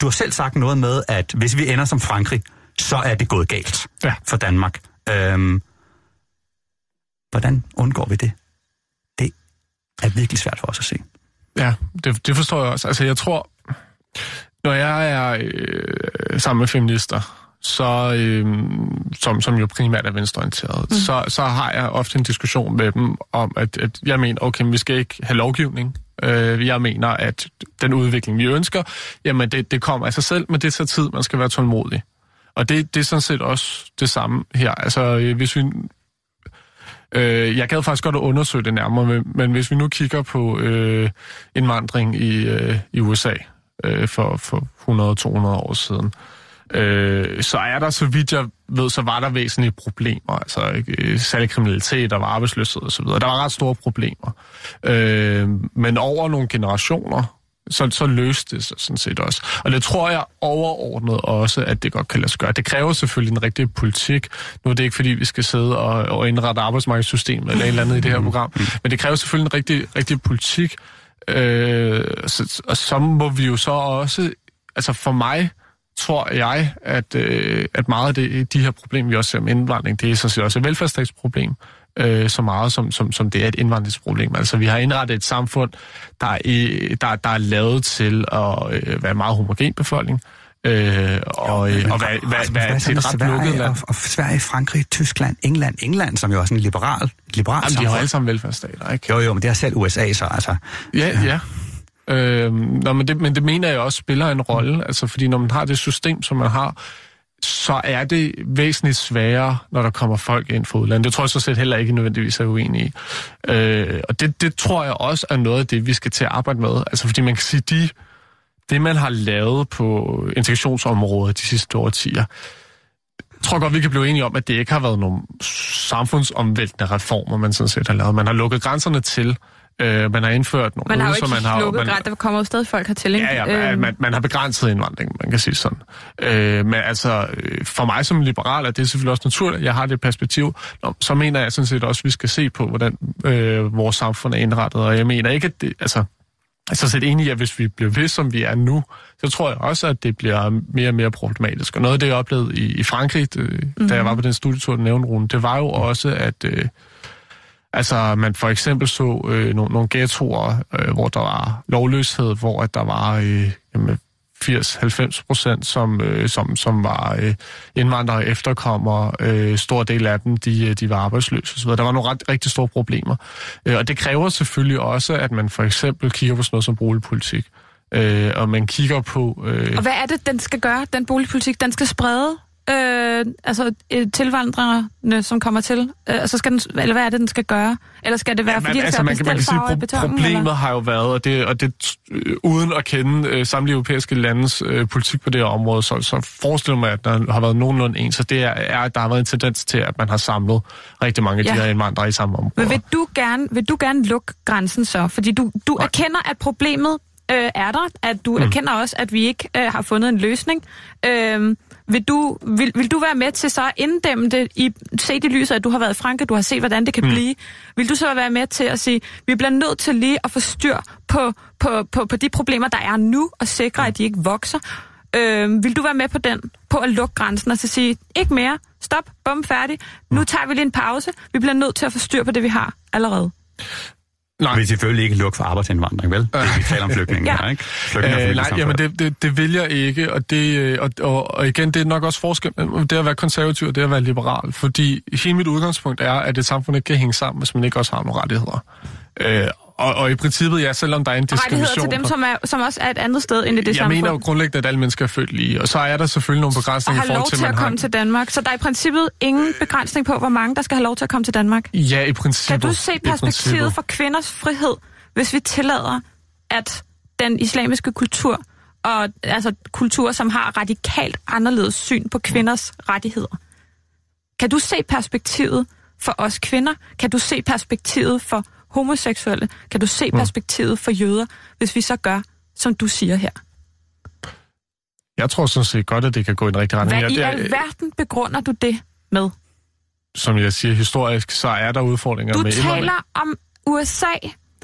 du har selv sagt noget med, at hvis vi ender som Frankrig, så er det gået galt Ja. for Danmark. Øhm, hvordan undgår vi det? Det er virkelig svært for os at se. Ja, det, det forstår jeg også. Altså, jeg tror, Når jeg er øh, sammen med feminister, så, øh, som, som jo primært er venstreorienteret, mm. så, så har jeg ofte en diskussion med dem om, at, at jeg mener, okay, vi skal ikke have lovgivning. Øh, jeg mener, at den udvikling, vi ønsker, jamen det, det kommer af sig selv, men det tager tid, man skal være tålmodig. Og det, det er sådan set også det samme her. Altså, øh, hvis vi... Øh, jeg gad faktisk godt at undersøge det nærmere, men, men hvis vi nu kigger på øh, indvandring i, øh, i USA øh, for, for 100-200 år siden, øh, øh, så er der, så vidt jeg ved, så var der væsentlige problemer. Altså ikke, øh, særlig kriminalitet, og var arbejdsløshed osv. Der var ret store problemer. Øh, men over nogle generationer, så, så løste det sig sådan set også. Og det tror jeg overordnet også, at det godt kan lade sig gøre. Det kræver selvfølgelig en rigtig politik. Nu er det ikke, fordi vi skal sidde og, og indrette arbejdsmarkedssystemet eller et eller andet i det her program, men det kræver selvfølgelig en rigtig, rigtig politik. Øh, så, og så må vi jo så også, altså for mig, tror jeg, at, øh, at meget af det, de her problemer, vi også ser med indvandring, det er sådan set også et velfærdsstatsproblem øh, så meget, som, som, som det er et indvandringsproblem. Altså, vi har indrettet et samfund, der er, der, der er lavet til at øh, være en meget homogen befolkning, øh, og, jo, øh, og hvad, hvad, hvad, hvad til et ret lukket land. Og, og Sverige, Frankrig, Tyskland, England, England, som jo også er en liberal, liberal Jamen, de har alle sammen velfærdsstater, ikke? Jo, jo, men det er selv USA så, altså. Ja, ja. Øh, nå, men, det, men det mener jeg også spiller en rolle, altså fordi når man har det system, som man har, så er det væsentligt sværere, når der kommer folk ind fra udlandet. Det tror jeg så set heller ikke nødvendigvis er uenig i. Øh, og det, det tror jeg også er noget af det, vi skal til at arbejde med. Altså fordi man kan sige, de, det man har lavet på integrationsområdet de sidste årtier, jeg tror godt, vi kan blive enige om, at det ikke har været nogle samfundsomvæltende reformer, man sådan set har lavet. Man har lukket grænserne til, Øh, man har indført nogle Man har ydelser, man har, lukket man, græn, der kommer jo stadig folk hertil, ikke? Ja, ja, Øhm, man, man har begrænset indvandring, man kan sige sådan. Øh, men altså, øh, for mig som liberal er det selvfølgelig også naturligt, at jeg har det perspektiv. Nå, så mener jeg sådan set også, at vi skal se på, hvordan øh, vores samfund er indrettet. Og jeg mener ikke, at det, altså, jeg er så set enig i, at hvis vi bliver ved, som vi er nu, så tror jeg også, at det bliver mere og mere problematisk. Og noget af det, jeg oplevede i, i Frankrig, øh, mm-hmm. da jeg Mhm. var på den studietur, der nævnte Rune, det var jo også, at... Øh, Altså, man for eksempel så øh, nogle, nogle ghettoer, øh, hvor der var lovløshed, hvor at der var øh, jamen, 80-90 procent, som, øh, som, som var øh, indvandrere og efterkommere. Øh, stor del af dem, de, øh, de var arbejdsløse osv. Der var nogle ret, rigtig store problemer. Øh, og det kræver selvfølgelig også, at man for eksempel kigger på sådan noget som boligpolitik. Øh, og man kigger på... Øh, Og hvad er det, den skal gøre, den boligpolitik? Den skal sprede øh, altså, øh, tilvandrerne, som kommer til? Øh, altså skal den, eller hvad er det, den skal gøre? Eller skal det være, fordi altså, der man, skal kan, man kan sige, i pro- betonen? problemet eller? har jo været, og det, og det øh, uden at kende øh, samtlige europæiske landes øh, politik på det her område, så, så forestiller mig, at der har været nogenlunde en, så det er, er, at der har været en tendens til, at man har samlet rigtig mange af de Ja. her indvandrere i samme område. Men vil du gerne, vil du gerne lukke grænsen så? Fordi du, du erkender, at problemet øh, er der, at du mm. erkender også, at vi ikke øh, har fundet en løsning. Øh, vil, du, vil, vil du være med til så at inddæmme det, i, set i lyset, at du har været i Frankrig, du har set, hvordan det kan mm. blive. Vil du så være med til at sige, vi bliver nødt til lige at få styr på, på, på, på de problemer, der er nu, og sikre, at de ikke vokser? Øh, vil du være med på den, på at lukke grænsen og så sige, ikke mere, stop, bum, færdig, nu tager vi lige en pause, vi bliver nødt til at få styr på det, vi har allerede. Nej. Vi vil selvfølgelig ikke lukke for arbejdsindvandring, vel? Det, vi taler om flygtninge, [LAUGHS] Ja. ikke? Flygtninge Øh, nej, jamen det, det, det vil jeg ikke, og, det, øh, og, og, og igen, det er nok også forskel mellem det at være konservativ og det at være liberal, fordi hele mit udgangspunkt er, at et samfund ikke kan hænge sammen, hvis man ikke også har nogle rettigheder. Øh, og, og i princippet, ja, selvom der er en rettigheder diskrimination... til dem, som, er, som også er et andet sted end i det jeg samfund. mener jo grundlæggende, at alle mennesker er født lige, og så er der selvfølgelig nogle og begrænsninger har i lov forhold til, til at man komme har... til Danmark. Så der er i princippet ingen begrænsning på, hvor mange der skal have lov til at komme til Danmark. Ja, i princippet. Kan du se perspektivet for kvinders frihed, hvis vi tillader, at den islamiske kultur, og altså kultur, som har radikalt anderledes syn på kvinders rettigheder. Kan du se perspektivet for os kvinder? Kan du se perspektivet for homoseksuelle? Kan du se perspektivet for jøder, hvis vi så gør, som du siger her? Jeg tror sådan set godt, at det kan gå i en rigtig retning. Hvad i er- alverden begrunder du det med? Som jeg siger, historisk, så er der udfordringer Du med indvandring. taler om USA,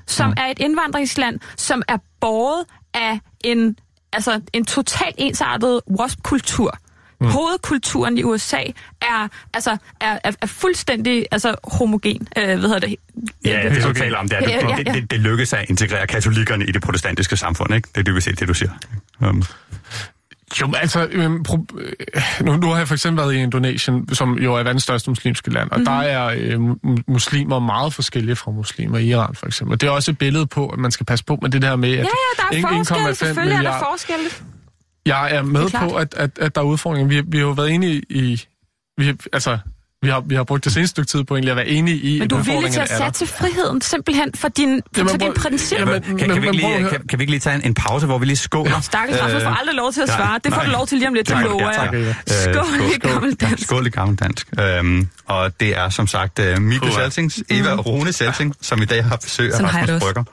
som mm. er et indvandringsland, som er båret af en, altså en totalt ensartet WASP-kultur. Mm. Hovedkulturen i USA er, altså, er, er, er fuldstændig altså, homogen. Øh, hvad hedder det? Ja, det du Okay. taler om, det er, Ja, ja, det, ja. det, det, det lykkes at integrere katolikkerne i det protestantiske samfund, ikke? Det er dybest set det, du siger. Um, Jo, men altså, øhm, pro, øh, nu, nu har jeg for eksempel været i Indonesien, som jo er verdens største muslimske land, og mm. der er øh, mu- muslimer meget forskellige fra muslimer i Iran, for eksempel. Det er også et billede på, at man skal passe på med det der med, at Ja, ja, der er ingen- forskel. 1,5 Selvfølgelig er der milliard- forskel. Jeg er med er på, at, at, at der er udfordringer. Vi, vi har jo været enige i... Vi, har- altså, vi har, vi har brugt det seneste stykke tid på egentlig at være enige i, Men du er villig til at satse friheden simpelthen for din, for Jamen, din hvor- princip. Jamen, kan, kan, men- vi ikke lige, kan, kan vi ikke lige tage en, en pause, hvor vi lige skåler? [LAUGHS] Stakkels Rasmus får Øh, aldrig lov til at ja, svare. Det får nej. du lov til lige om lidt, det Tak, lover ja, tak. jeg. Øh, Skål i gammeldansk. Ja, skål i gammeldansk. Øhm, og det er som sagt uh, Mille Puha. Salsings, Eva Rune Salsing, som i dag har besøg af Rasmus også. Brygger.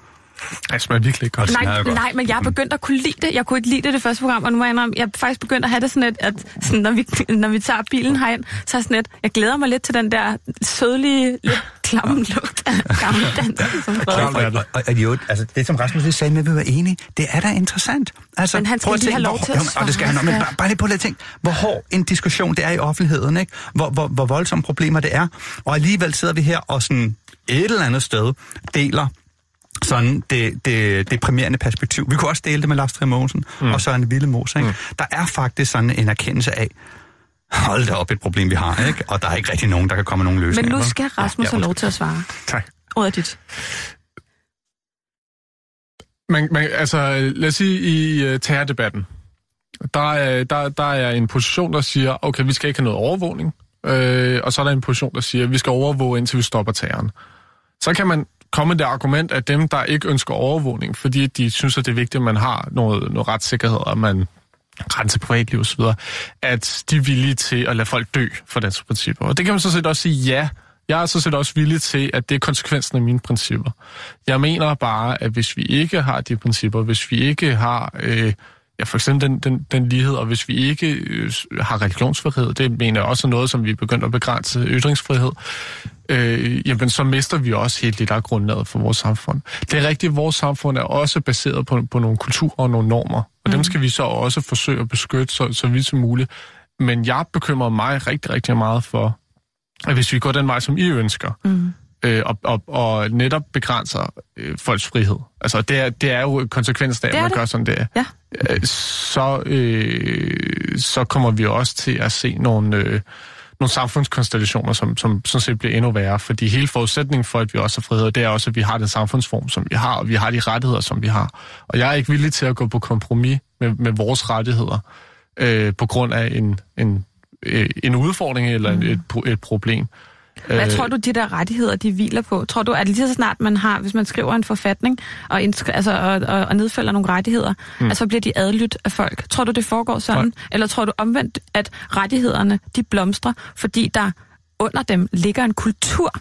Det smager virkelig ikke godt. Nej, godt. nej, men jeg er begyndt at kunne lide det. Jeg kunne ikke lide det det første program, og nu må jeg jeg er faktisk begyndt at have det sådan lidt, at sådan, når, vi, når vi tager bilen herind, så er jeg sådan lidt, jeg glæder mig lidt til den der sødlige, lidt klamme lugt af. Frederik. er det. Og, og, og jo, altså, det, som Rasmus lige sagde med, at vi var enige, det er da interessant. Altså, Men han skal prøv at lige tænke, have lov hvor- til at jo, Og det skal han, svare. men Ja. bare, bare lige på lidt ting. Hvor hård en diskussion det er i offentligheden, ikke? Hvor, hvor, hvor voldsomme problemer det er. Og alligevel sidder vi her og sådan et eller andet sted deler sådan det, det deprimerende perspektiv. Vi kunne også dele det med Lars Trier Mogensen mm. og Søren Ville Mos, ikke? Mm. Der er faktisk sådan en erkendelse af, hold da op et problem, vi har, ikke? Og der er ikke rigtig nogen, der kan komme med nogen Men løsninger. nu vel? skal Rasmus Ja, have ja, lov til at svare. Tak. Ordet er dit. Man, man, altså, lad os sige, i uh, terrordebatten, der er, der, der er en position, der siger, okay, vi skal ikke have noget overvågning, øh, og så er der en position, der siger, vi skal overvåge, indtil vi stopper terroren. Så kan man komme det argument, at dem, der ikke ønsker overvågning, fordi de synes, at det er vigtigt, at man har noget, noget retssikkerhed, og man grænse privatliv osv., at de er villige til at lade folk dø for deres principper. Og det kan man så set også sige, ja, jeg er så set også villig til, at det er konsekvensen af mine principper. Jeg mener bare, at hvis vi ikke har de principper, hvis vi ikke har øh, ja, for eksempel den, den, den lighed, og hvis vi ikke øh, har religionsfrihed, det mener jeg også er noget, som vi er begyndt at begrænse ytringsfrihed, øh, jamen så mister vi også helt lidt af grundlaget for vores samfund. Det er rigtigt, at vores samfund er også baseret på, på nogle kulturer og nogle normer, og mm. dem skal vi så også forsøge at beskytte så, så vidt som muligt. Men jeg bekymrer mig rigtig, rigtig meget for, at hvis vi går den vej, som I ønsker, mm. øh, og, og, og netop begrænser øh, folks frihed, altså det er, det er jo konsekvensen af, Det at er man det. gør sådan det, Ja. Øh, så, øh, så kommer vi også til at se nogle, øh, nogle samfundskonstellationer, som, som sådan set bliver endnu værre. Fordi hele forudsætningen for, at vi også har frihed, det er også, at vi har den samfundsform, som vi har, og vi har de rettigheder, som vi har. Og jeg er ikke villig til at gå på kompromis med, med vores rettigheder øh, på grund af en, en, øh, en udfordring eller en, et, et problem. Hvad Øh, tror du, de der rettigheder, de hviler på? Tror du, at lige så snart man har, hvis man skriver en forfatning og, indskri- altså, og, og, og nedfælder nogle rettigheder, mm. altså bliver de adlydt af folk? Tror du, det foregår sådan? Nej. Eller tror du omvendt, at rettighederne, de blomstrer, fordi der under dem ligger en kultur,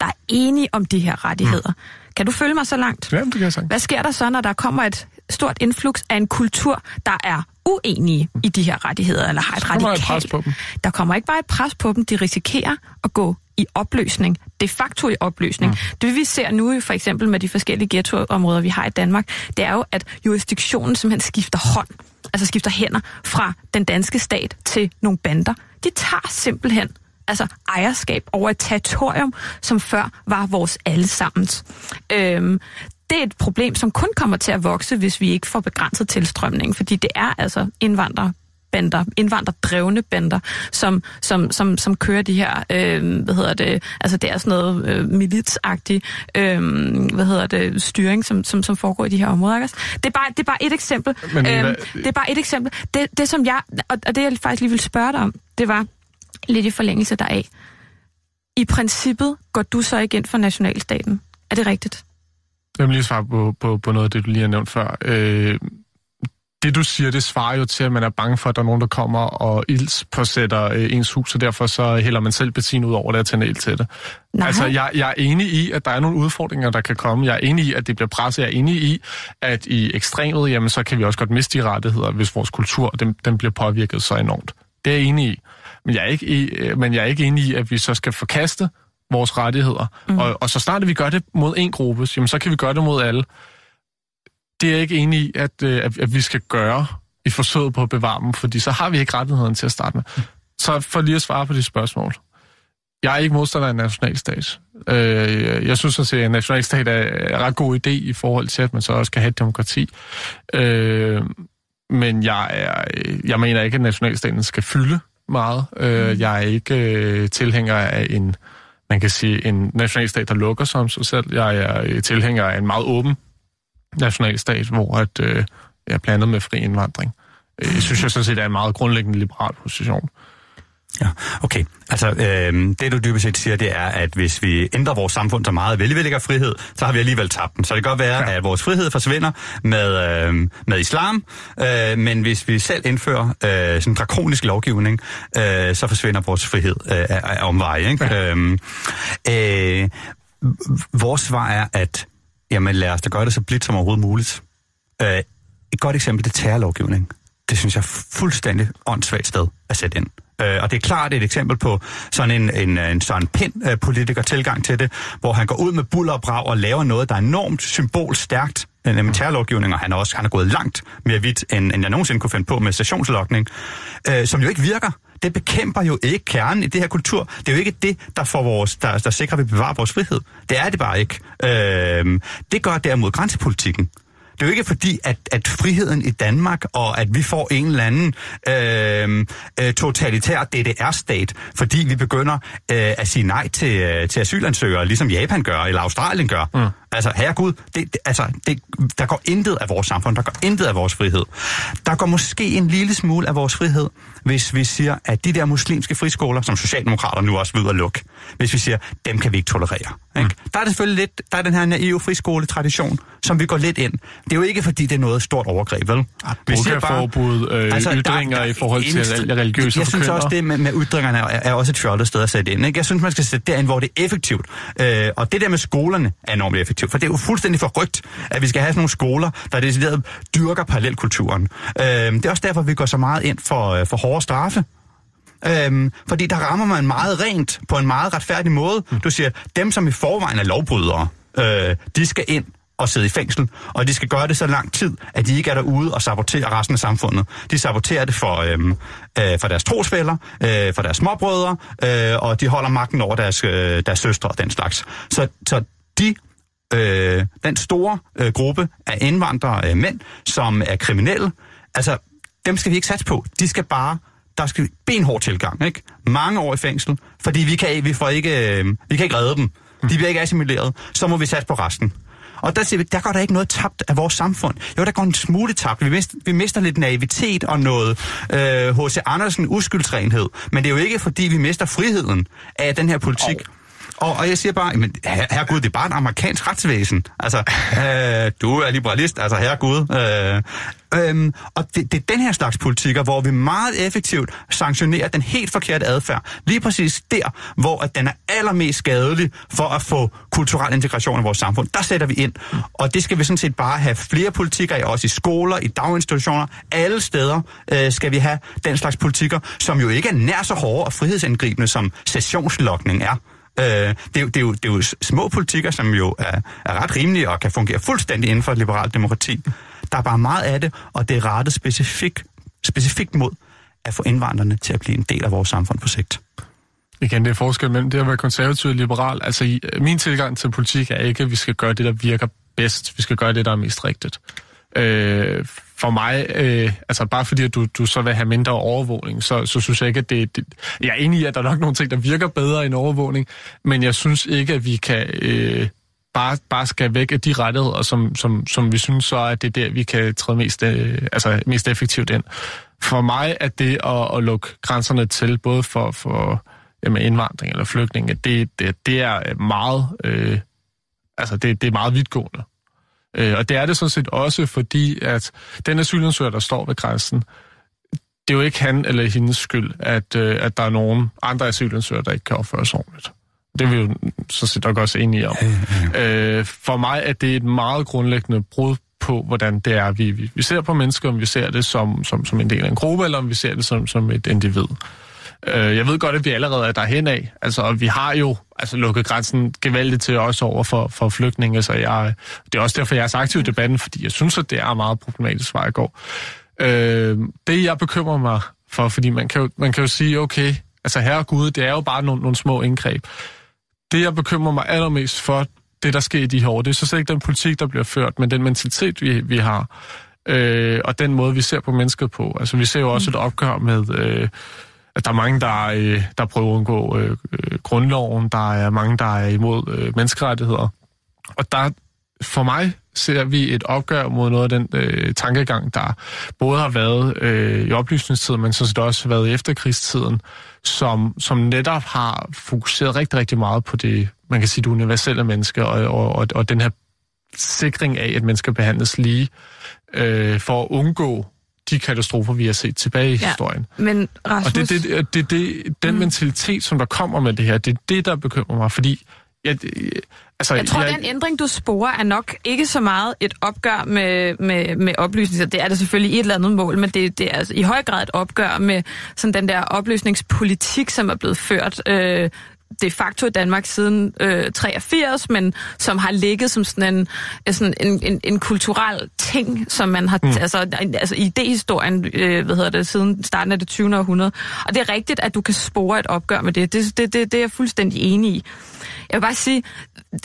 der er enige om de her rettigheder? Mm. Kan du følge mig så langt? Ja, det kan jeg sagtens. Hvad sker der så, når der kommer et stort influx af en kultur, der er uenige i de her rettigheder, eller har et kommer der et radikalt... pres på dem. Der kommer ikke bare et pres på dem, de risikerer at gå i opløsning. De facto i opløsning. Mm. Det vi ser nu for eksempel med de forskellige ghettoområder, vi har i Danmark, det er jo, at jurisdiktionen simpelthen skifter hånd, altså skifter hænder fra den danske stat til nogle bander. De tager simpelthen altså ejerskab over et territorium, som før var vores allesammens. Øhm, det er et problem, som kun kommer til at vokse, hvis vi ikke får begrænset tilstrømningen, fordi det er altså indvandrere bander, indvandrerdrevne bander, som, som, som, som kører de her, øh, hvad hedder det, altså det er sådan noget øh, militsagtigt, øh, hvad hedder det, styring, som, som, som foregår i de her områder. Ikke? Det, er bare, det er bare et eksempel. Men Eva- øhm, det er bare et eksempel. Det, det som jeg, og, og det jeg faktisk lige vil spørge dig om, det var lidt i forlængelse deraf. I princippet går du så ikke ind for nationalstaten. Er det rigtigt? Jeg vil lige svare på, på, på noget af det, du lige har nævnt før. Øh, det, du siger, det svarer jo til, at man er bange for, at der er nogen, der kommer og ildspåsætter øh, ens hus, og derfor så hælder man selv benzin ud over det og tænder ild til det. Nej. Altså, jeg, jeg er enig i, at der er nogle udfordringer, der kan komme. Jeg er enig i, at det bliver presset. Jeg er enig i, at i ekstremet, jamen, så kan vi også godt miste de rettigheder, hvis vores kultur den, den bliver påvirket så enormt. Det er jeg enig i. Men jeg er ikke, i, øh, men jeg er ikke enig i, at vi så skal forkaste vores rettigheder. Mm. Og, og så snart vi gør det mod en gruppe, jamen, så kan vi gøre det mod alle. Det er jeg ikke enig i, at, øh, at, at vi skal gøre i forsøget på at bevare dem, fordi så har vi ikke rettigheden til at starte med. Så for lige at svare på de spørgsmål. Jeg er ikke modstander af en nationalstat. Øh, jeg synes at en nationalstat er en ret god idé i forhold til, at man så også skal have et demokrati. Øh, men jeg, er, øh, jeg mener ikke, at nationalstaten skal fylde meget. Øh, mm. Jeg er ikke øh, tilhænger af en, man kan sige, en nationalstat, der lukker som sig selv. Jeg er øh, tilhænger af en meget åben nationalstat, hvor at, øh, jeg er blandet med fri indvandring. Øh, jeg synes jeg sådan set er en meget grundlæggende liberal position. Ja, okay. Altså, øh, det du dybest set siger, det er, at hvis vi ændrer vores samfund så meget, vi frihed, så har vi alligevel tabt den. Så det kan godt være, ja. at vores frihed forsvinder med, øh, med islam, øh, men hvis vi selv indfører øh, sådan drakonisk lovgivning, øh, så forsvinder vores frihed øh, af, af omveje. Ikke? Ja. Øh, øh, vores svar er, at jamen, lad os da gøre det så blidt som overhovedet muligt. Øh, et godt eksempel, det er terrorlovgivning. Det synes jeg er fuldstændig åndssvagt sted at sætte ind. Øh, og det er klart et eksempel på sådan en, en, en sådan pind øh, politiker tilgang til det, hvor han går ud med buller og brag og laver noget, der er enormt symbolstærkt, øh, nemlig terrorlovgivning, og han er også han er gået langt mere vidt, end, end jeg nogensinde kunne finde på med stationslokning, øh, som jo ikke virker. Det bekæmper jo ikke kernen i det her kultur. Det er jo ikke det, der, får vores, der, der sikrer, at vi bevarer vores frihed. Det er det bare ikke. Øh, det gør derimod grænsepolitikken. Det er jo ikke fordi, at, at friheden i Danmark, og at vi får en eller anden øh, øh, totalitær DDR-stat, fordi vi begynder øh, at sige nej til, øh, til asylansøgere, ligesom Japan gør, eller Australien gør. Mm. Altså, herregud, det, det, altså, det, der går intet af vores samfund, der går intet af vores frihed. Der går måske en lille smule af vores frihed, hvis vi siger, at de der muslimske friskoler, som Socialdemokrater nu også ud at lukke, hvis vi siger, dem kan vi ikke tolerere. Ikke? Mm. Der er selvfølgelig lidt, der er den her naive friskoletradition, som vi går lidt ind. Det er jo ikke, fordi det er noget stort overgreb, vel? Vi siger bare, forbud, øh, altså, ytringer der, der, i forhold til eneste, religiøse Jeg synes forkynder. også, det med, med ytringerne er, er også et fjollet sted at sætte ind. Ikke? Jeg synes, man skal sætte derind, hvor det er effektivt. Øh, og det der med skolerne er enormt effektivt, for det er jo fuldstændig forrygt, at vi skal have sådan nogle skoler, der decideret dyrker parallelkulturen. Øh, det er også derfor, vi går så meget ind for, øh, for hårde straffe. Øhm, fordi der rammer man meget rent på en meget retfærdig måde. Du siger, dem som i forvejen er lovbrydere, øh, de skal ind og sidde i fængsel, og de skal gøre det så lang tid, at de ikke er derude og saboterer resten af samfundet. De saboterer det for, øhm, øh, for deres trosfælder, øh, for deres småbrødre, øh, og de holder magten over deres, øh, deres søstre og den slags. Så, så de øh, den store øh, gruppe af indvandrere øh, mænd, som er kriminelle, altså dem skal vi ikke satse på. De skal bare der skal benhård tilgang, ikke? Mange år i fængsel, fordi vi kan, vi får ikke, øh, vi kan ikke redde dem. De bliver ikke assimileret. Så må vi satse på resten. Og der siger vi, der går der ikke noget tabt af vores samfund. Jo, der går en smule tabt. Vi mister, vi mister lidt naivitet og noget øh, H.C. Andersen uskyldsrenhed. Men det er jo ikke, fordi vi mister friheden af den her politik. Oh. Og, og jeg siger bare, men her, herregud, det er bare et amerikansk retsvæsen. Altså, [LAUGHS] øh, du er liberalist, altså herregud. Øh, Øhm, og det, det er den her slags politikker, hvor vi meget effektivt sanktionerer den helt forkerte adfærd. Lige præcis der, hvor at den er allermest skadelig for at få kulturel integration i vores samfund. Der sætter vi ind. Og det skal vi sådan set bare have flere politikker i, også i skoler, i daginstitutioner, alle steder øh, skal vi have den slags politikker, som jo ikke er nær så hårde og frihedsindgribende, som sessionslokning er. Øh, det, er jo, det, er jo, det er jo små politikker, som jo er, er ret rimelige og kan fungere fuldstændig inden for et liberalt demokrati. Der er bare meget af det, og det er rettet specifikt, specifikt mod at få indvandrerne til at blive en del af vores samfund på sigt. Igen, det er forskel mellem det at være konservativ og liberal. Altså, øh, min tilgang til politik er ikke, at vi skal gøre det, der virker bedst. Vi skal gøre det, der er mest rigtigt. Øh, for mig, øh, altså bare fordi at du, du så vil have mindre overvågning, så, så synes jeg ikke, at det, det... Jeg er enig i, at der er nok nogle ting, der virker bedre end overvågning, men jeg synes ikke, at vi kan... Øh, bare, bare skal væk af de rettigheder, som, som, som vi synes så, at det er der, vi kan træde mest, øh, altså mest effektivt ind. For mig er det at, at lukke grænserne til, både for, for jamen, indvandring eller flygtninge, det, det, det er meget, øh, altså det, det er meget vidtgående. Øh, og det er det sådan set også, fordi at den asylansøger, der står ved grænsen, det er jo ikke han eller hendes skyld, at, øh, at der er nogen andre asylansøgere, der ikke kan opføre sig ordentligt. Det er vi jo så set nok også enige om. Øh, for mig er det et meget grundlæggende brud på, hvordan det er, vi, vi, vi ser på mennesker, om vi ser det som, som, som en del af en gruppe, eller om vi ser det som, som et individ. Øh, jeg ved godt, at vi allerede er derhen af. Altså, vi har jo altså, lukket grænsen gevaldigt til os over for, for flygtninge, så jeg, det er også derfor, jeg er så aktiv i debatten, fordi jeg synes, at det er meget problematisk, hvor jeg går. Øh, det, jeg bekymrer mig for, fordi man kan jo, man kan jo sige, okay, altså herre Gud, det er jo bare nogle, nogle små indgreb. Det, jeg bekymrer mig allermest for, det der sker i de her år, det er så slet ikke den politik, der bliver ført, men den mentalitet, vi, vi har. øh, og den måde, vi ser på mennesket på. Altså, vi ser jo også et opgør med... Øh, der er mange, der, øh, der prøver at undgå øh, øh, grundloven, der er mange, der er imod øh, menneskerettigheder. Og der, for mig ser vi et opgør mod noget af den øh, tankegang, der både har været øh, i oplysningstiden, men sådan set også har været i efterkrigstiden, som, som netop har fokuseret rigtig, rigtig meget på det, man kan sige, det universelle menneske, og, og, og den her sikring af, at mennesker behandles lige, øh, for at undgå de katastrofer, vi har set tilbage i ja, historien. Men Rasmus... Og det, det, det, det, den mm. mentalitet, som der kommer med det her, det er det, der bekymrer mig, fordi... Jeg, altså, jeg tror, jeg, den ændring, du sporer, er nok ikke så meget et opgør med, med, med oplysninger. Det er det selvfølgelig i et eller andet mål, men det, det er altså i høj grad et opgør med sådan den der oplysningspolitik, som er blevet ført øh, de facto i Danmark siden øh, 83, men som har ligget som sådan en, sådan en, en, en kulturel ting, som man har, mm. altså, altså idehistorien, øh, hvad hedder det, siden starten af det 20. århundrede. Og det er rigtigt, at du kan spore et opgør med det. Det, det, det, det er jeg fuldstændig enig i. Jeg vil bare sige,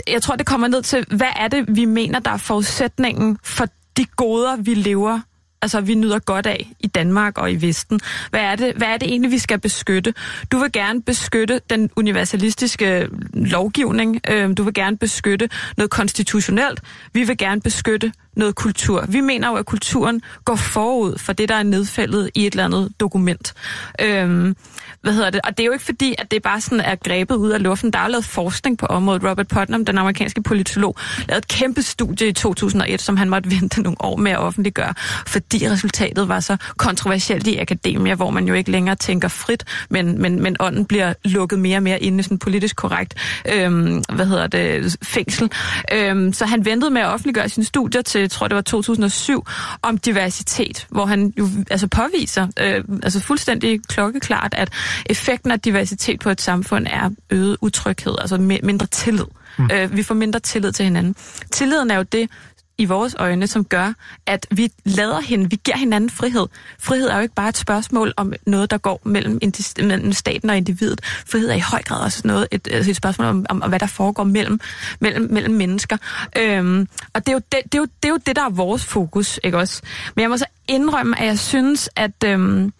jeg tror, det kommer ned til, hvad er det, vi mener, der er forudsætningen for de goder, vi lever altså, vi nyder godt af i Danmark og i Vesten. Hvad er, det, hvad er det egentlig, vi skal beskytte? Du vil gerne beskytte den universalistiske lovgivning. Øh, du vil gerne beskytte noget konstitutionelt. Vi vil gerne beskytte noget kultur. Vi mener jo, at kulturen går forud for det, der er nedfældet i et eller andet dokument. Øhm, hvad hedder det? Og det er jo ikke fordi, at det bare sådan er grebet ud af luften. Der er lavet forskning på området. Robert Putnam, den amerikanske politolog, lavede et kæmpe studie i 2001, som han måtte [LAUGHS] vente nogle år med at offentliggøre, fordi resultatet var så kontroversielt i akademia, hvor man jo ikke længere tænker frit, men, men, men ånden bliver lukket mere og mere ind i sådan politisk korrekt øhm, hvad hedder det, fængsel. Øhm, så han ventede med at offentliggøre sine studier til, jeg tror det var 2007, om diversitet, hvor han jo altså påviser øh, altså fuldstændig klokkeklart, at effekten af diversitet på et samfund er øget utryghed, altså mindre tillid. Mm. Øh, vi får mindre tillid til hinanden. Tilliden er jo det, i vores øjne, som gør, at vi lader hende, vi giver hinanden frihed. Frihed er jo ikke bare et spørgsmål om noget, der går mellem, mellem staten og individet. Frihed er i høj grad også noget, et, altså et spørgsmål om, om, om, hvad der foregår mellem, mellem, mellem mennesker. Øhm, og det er, jo det, det, er jo, det er jo det, der er vores fokus, ikke også? Men jeg må så indrømme, at jeg synes, at... Øhm,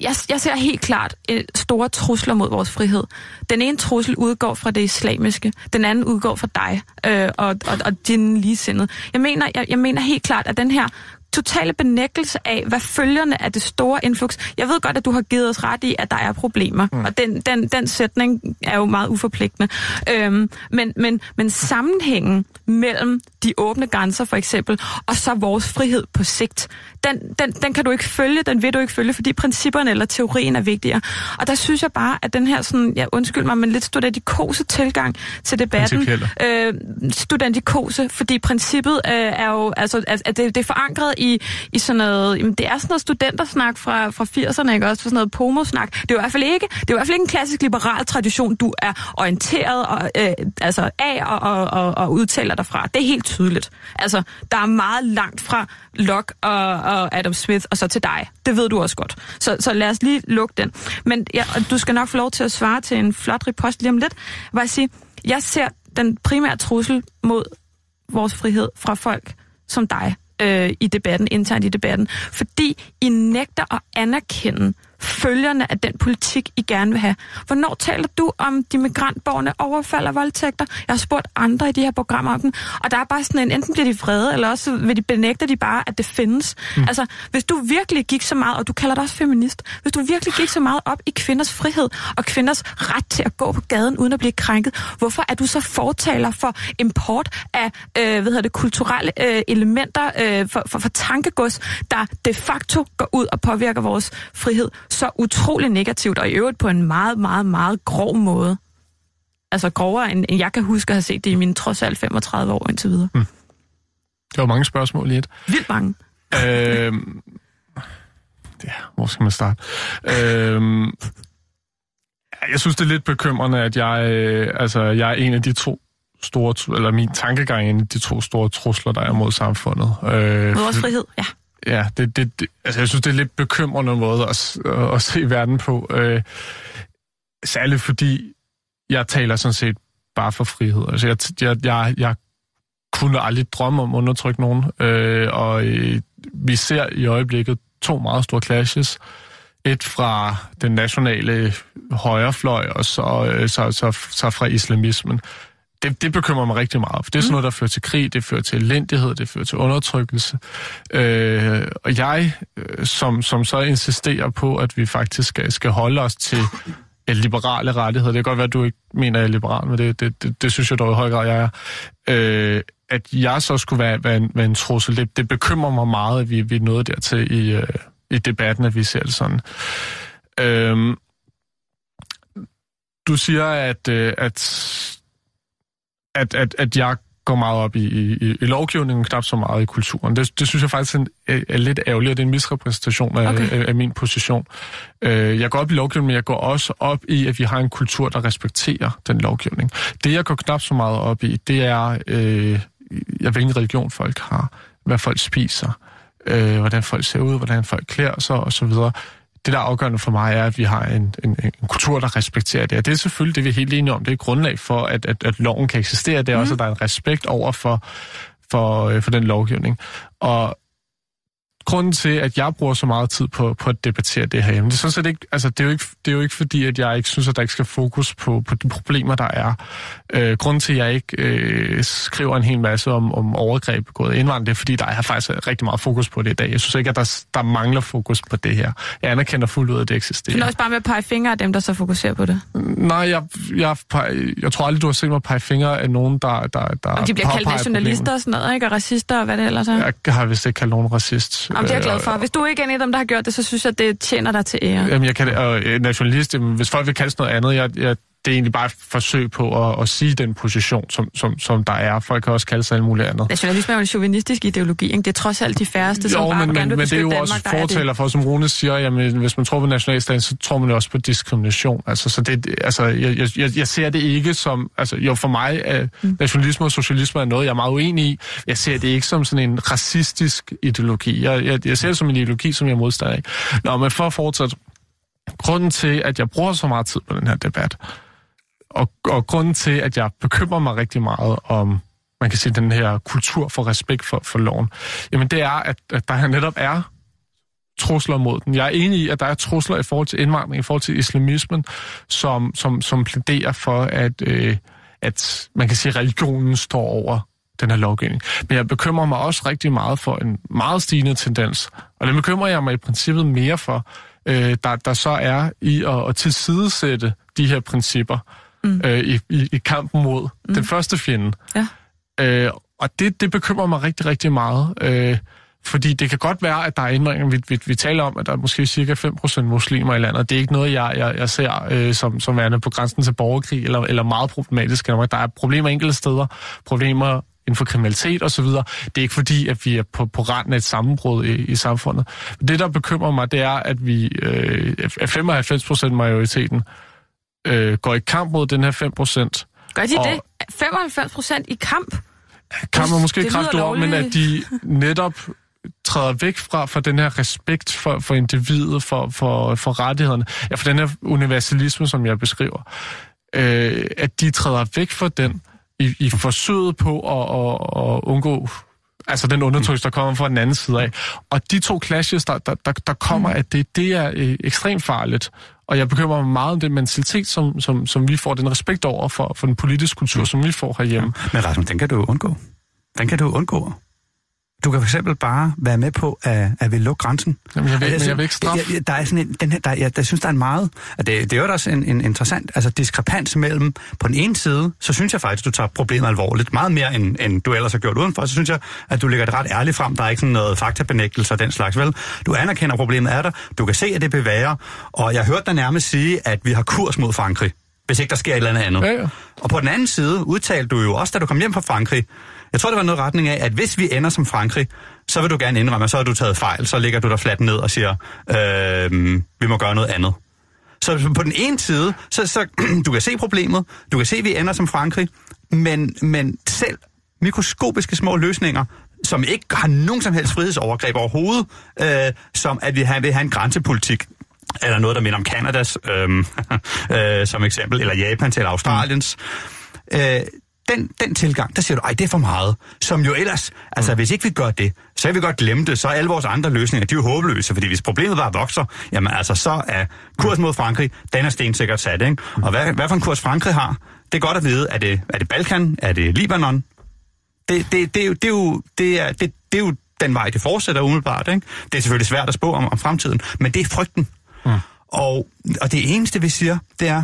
jeg, jeg ser helt klart øh, store trusler mod vores frihed. Den ene trussel udgår fra det islamiske, den anden udgår fra dig øh, og, og, og din ligesindede. Jeg mener, jeg, jeg mener helt klart, at den her totale benægtelse af, hvad følgerne af det store influx. Jeg ved godt, at du har givet os ret i, at der er problemer, mm. og den, den, den sætning er jo meget uforpligtende. Øhm, men, men, men sammenhængen mellem de åbne grænser for eksempel, og så vores frihed på sigt, den, den, den kan du ikke følge, den vil du ikke følge, fordi principperne eller teorien er vigtigere. Og der synes jeg bare, at den her sådan, ja, undskyld mig, men lidt studentikose tilgang til debatten, øh, studentikose, fordi princippet øh, er jo, altså, at det, det er forankret i, i sådan noget, jamen, det er sådan noget studentersnak fra, fra 80'erne, ikke også, for sådan noget pomosnak. Det er jo i hvert fald ikke, det er i hvert fald ikke en klassisk liberal tradition, du er orienteret og, øh, altså af og, og, og, og udtaler dig fra. Det er helt tydeligt. Altså, der er meget langt fra Locke og, og Adam Smith, og så til dig. Det ved du også godt. Så, så lad os lige lukke den. Men ja, du skal nok få lov til at svare til en flot repost lige om lidt. Hvor jeg siger, jeg ser den primære trussel mod vores frihed fra folk som dig øh, i debatten, internt i debatten, fordi I nægter at anerkende følgerne af den politik, I gerne vil have. Hvornår taler du om de migrantborgerne overfald og voldtægter? Jeg har spurgt andre i de her programmer om den, og der er bare sådan en, enten bliver de vrede, eller også vil de benægte de bare, at det findes. Mm. Altså, hvis du virkelig gik så meget, og du kalder dig også feminist, hvis du virkelig gik så meget op i kvinders frihed og kvinders ret til at gå på gaden uden at blive krænket, hvorfor er du så fortaler for import af øh, hvad hedder det, kulturelle øh, elementer øh, for, for, for tankegods, der de facto går ud og påvirker vores frihed så utrolig negativt, og i øvrigt på en meget, meget, meget grov måde. Altså grovere, end, end jeg kan huske at have set det i mine trods alt 35 år indtil videre. Mm. Det var mange spørgsmål i et. Vildt mange. øhm, ja, hvor skal man starte? øhm, jeg synes, det er lidt bekymrende, at jeg, øh, altså, jeg er en af de to store, eller min tankegang er en af de to store trusler, der er mod samfundet. Øh, vores frihed, ja. Ja, det, det, det, altså jeg synes, det er lidt bekymrende måde at, at, at se verden på. Øh, særligt fordi jeg taler sådan set bare for frihed. Altså jeg, jeg, jeg, jeg kunne aldrig drømme om at undertrykke nogen. Øh, og øh, vi ser i øjeblikket to meget store clashes. Et fra den nationale højrefløj, og så, øh, så, så, så fra islamismen. Det, det bekymrer mig rigtig meget, for det er sådan noget, der fører til krig, det fører til elendighed, det fører til undertrykkelse. Øh, og jeg, øh, som, som så insisterer på, at vi faktisk skal, skal holde os til liberale rettigheder, det kan godt være, at du ikke mener, at jeg er liberal, men det, det, det, det synes jeg dog i høj grad, jeg er. Øh, at jeg så skulle være, være, en, være en trussel, det, det bekymrer mig meget, at vi, vi er nået dertil i, øh, i debatten, at vi ser det sådan. Øh, du siger, at, øh, at, at, at, at jeg går meget op i, i, i lovgivningen, knap så meget i kulturen. Det, det synes jeg faktisk er, er lidt ærgerligt, og det er en misrepræsentation af, okay. af, af min position. Øh, jeg går op i lovgivningen, men jeg går også op i, at vi har en kultur, der respekterer den lovgivning. Det, jeg går knap så meget op i, det er, øh, hvilken religion folk har, hvad folk spiser, øh, hvordan folk ser ud, hvordan folk klæder sig osv., det, der er afgørende for mig, er, at vi har en, en, en kultur, der respekterer det. Og det er selvfølgelig det, vi er helt enige om. Det er grundlag for, at, at, at loven kan eksistere. Det er mm. også, at der er en respekt over for, for, øh, for den lovgivning. Og grunden til, at jeg bruger så meget tid på, på at debattere det her, det er, sådan ikke, altså, det, er jo ikke, det er jo ikke fordi, at jeg ikke synes, at der ikke skal fokus på, på de problemer, der er. Øh, grunden til, at jeg ikke øh, skriver en hel masse om, om overgreb gået indvandrere, det er fordi, der er faktisk rigtig meget fokus på det i dag. Jeg synes ikke, at der, der mangler fokus på det her. Jeg anerkender fuldt ud, at det eksisterer. Er også bare med at pege fingre af dem, der så fokuserer på det? Nej, jeg, jeg, jeg, jeg tror aldrig, du har set mig pege fingre af nogen, der, der, der de bliver kaldt nationalister og sådan noget, ikke? Og racister og hvad det ellers er? Jeg har vist ikke kaldt nogen racist. Jamen, det er jeg glad for. Hvis du ikke er en af dem, der har gjort det, så synes jeg, det tjener dig til ære. Jamen, jeg kan og nationalist, jamen, hvis folk vil kalde noget andet, jeg, jeg, det er egentlig bare et forsøg på at, at sige den position, som, som, som der er. Folk kan også kalde sig alt muligt andet. Nationalisme er jo en chauvinistisk ideologi, ikke? Det er trods alt de færreste, jo, som bare men, gerne vil men det er jo Danmark, også fortaler for, som Rune siger, jamen, hvis man tror på nationalstaten, så tror man jo også på diskrimination. Altså, så det, altså, jeg, jeg, jeg ser det ikke som... Altså, jo, for mig er mm. nationalisme og socialisme er noget, jeg er meget uenig i. Jeg ser det ikke som sådan en racistisk ideologi. Jeg, jeg, jeg ser det som en ideologi, som jeg modstander af. Nå, men for at fortsætte. Grunden til, at jeg bruger så meget tid på den her debat, og, og grunden til, at jeg bekymrer mig rigtig meget om, man kan sige, den her kultur for respekt for, for loven, jamen det er, at, at der netop er trusler mod den. Jeg er enig i, at der er trusler i forhold til indvandring, i forhold til islamismen, som, som, som plæderer for, at, øh, at man kan sige, at religionen står over den her lovgivning. Men jeg bekymrer mig også rigtig meget for en meget stigende tendens, og det bekymrer jeg mig i princippet mere for, øh, der, der så er i at, at tilsidesætte de her principper, mm. øh, i, i, i kampen mod mm. den første fjende. Ja. Øh, og det, det bekymrer mig rigtig, rigtig meget. Øh, fordi det kan godt være, at der er ændringer. Vi, vi, vi taler om, at der er måske cirka 5% muslimer i landet. Det er ikke noget, jeg, jeg, jeg ser øh, som, som værende på grænsen til borgerkrig, eller, eller meget problematisk. Der er problemer enkelte steder, problemer inden for kriminalitet osv. Det er ikke fordi, at vi er på, på randen af et sammenbrud i, i samfundet. Det, der bekymrer mig, det er, at vi øh, er 95% majoriteten øh, går i kamp mod den her 5 procent. Gør de og, det? 95 procent i kamp? Kamp er måske kraftigt ord, men at de netop træder væk fra, fra den her respekt for, for individet, for, for, for rettighederne, ja, for den her universalisme, som jeg beskriver, øh, at de træder væk fra den i, i forsøget på at, at, at undgå altså den undertrykkelse, der kommer fra den anden side af. Og de to clashes, der, der, der, der kommer, mm. at det, det er øh, ekstremt farligt. Og jeg bekymrer mig meget om den mentalitet, som, som, som vi får, den respekt over for, for den politiske kultur, som vi får herhjemme. Ja. Men Rasmus, den kan du undgå. Den kan du undgå. Du kan for eksempel bare være med på, at, at vi lukke grænsen. Jamen, jeg vil, altså, men jeg vil ikke straffe. Jeg, der er sådan en, den her, der, jeg, der synes, der er en meget... Det, det er jo også en, en interessant altså, diskrepans mellem... På den ene side, så synes jeg faktisk, du tager problemet alvorligt. Meget mere, end, end du ellers har gjort udenfor. Så synes jeg, at du lægger det ret ærligt frem. Der er ikke sådan noget faktabenægtelse og den slags, vel? Du anerkender, at problemet er der. Du kan se, at det bevæger. Og jeg hørte dig nærmest sige, at vi har kurs mod Frankrig hvis ikke der sker et eller andet andet. Ja, ja. Og på den anden side udtalte du jo også, da du kom hjem fra Frankrig, jeg tror, det var noget retning af, at hvis vi ender som Frankrig, så vil du gerne indrømme, at så har du taget fejl, så ligger du der fladt ned og siger, øh, vi må gøre noget andet. Så på den ene side, så, så [CLEARS THROAT] du kan se problemet, du kan se, at vi ender som Frankrig, men, men selv mikroskopiske små løsninger, som ikke har nogen som helst frihedsovergreb overhovedet, øh, som at vi vil have en grænsepolitik, eller noget, der minder om Kanadas øh, [LAUGHS] øh, som eksempel, eller Japans eller Australiens. Øh, den, den tilgang, der siger du, ej, det er for meget. Som jo ellers, altså hvis ikke vi gør det, så vil vi godt glemme det, så er alle vores andre løsninger, de er jo håbløse, fordi hvis problemet bare vokser, jamen altså, så er kurs mod Frankrig, den er stensikkert sat, ikke? Og hvad, hvad for en kurs Frankrig har, det er godt at vide, er det, er det Balkan, er det Libanon? Det, det, det, er jo, det, er jo, det, er, det, det er jo den vej, det fortsætter umiddelbart, ikke? Det er selvfølgelig svært at spå om, om fremtiden, men det er frygten. Mm. Og, og det eneste, vi siger, det er,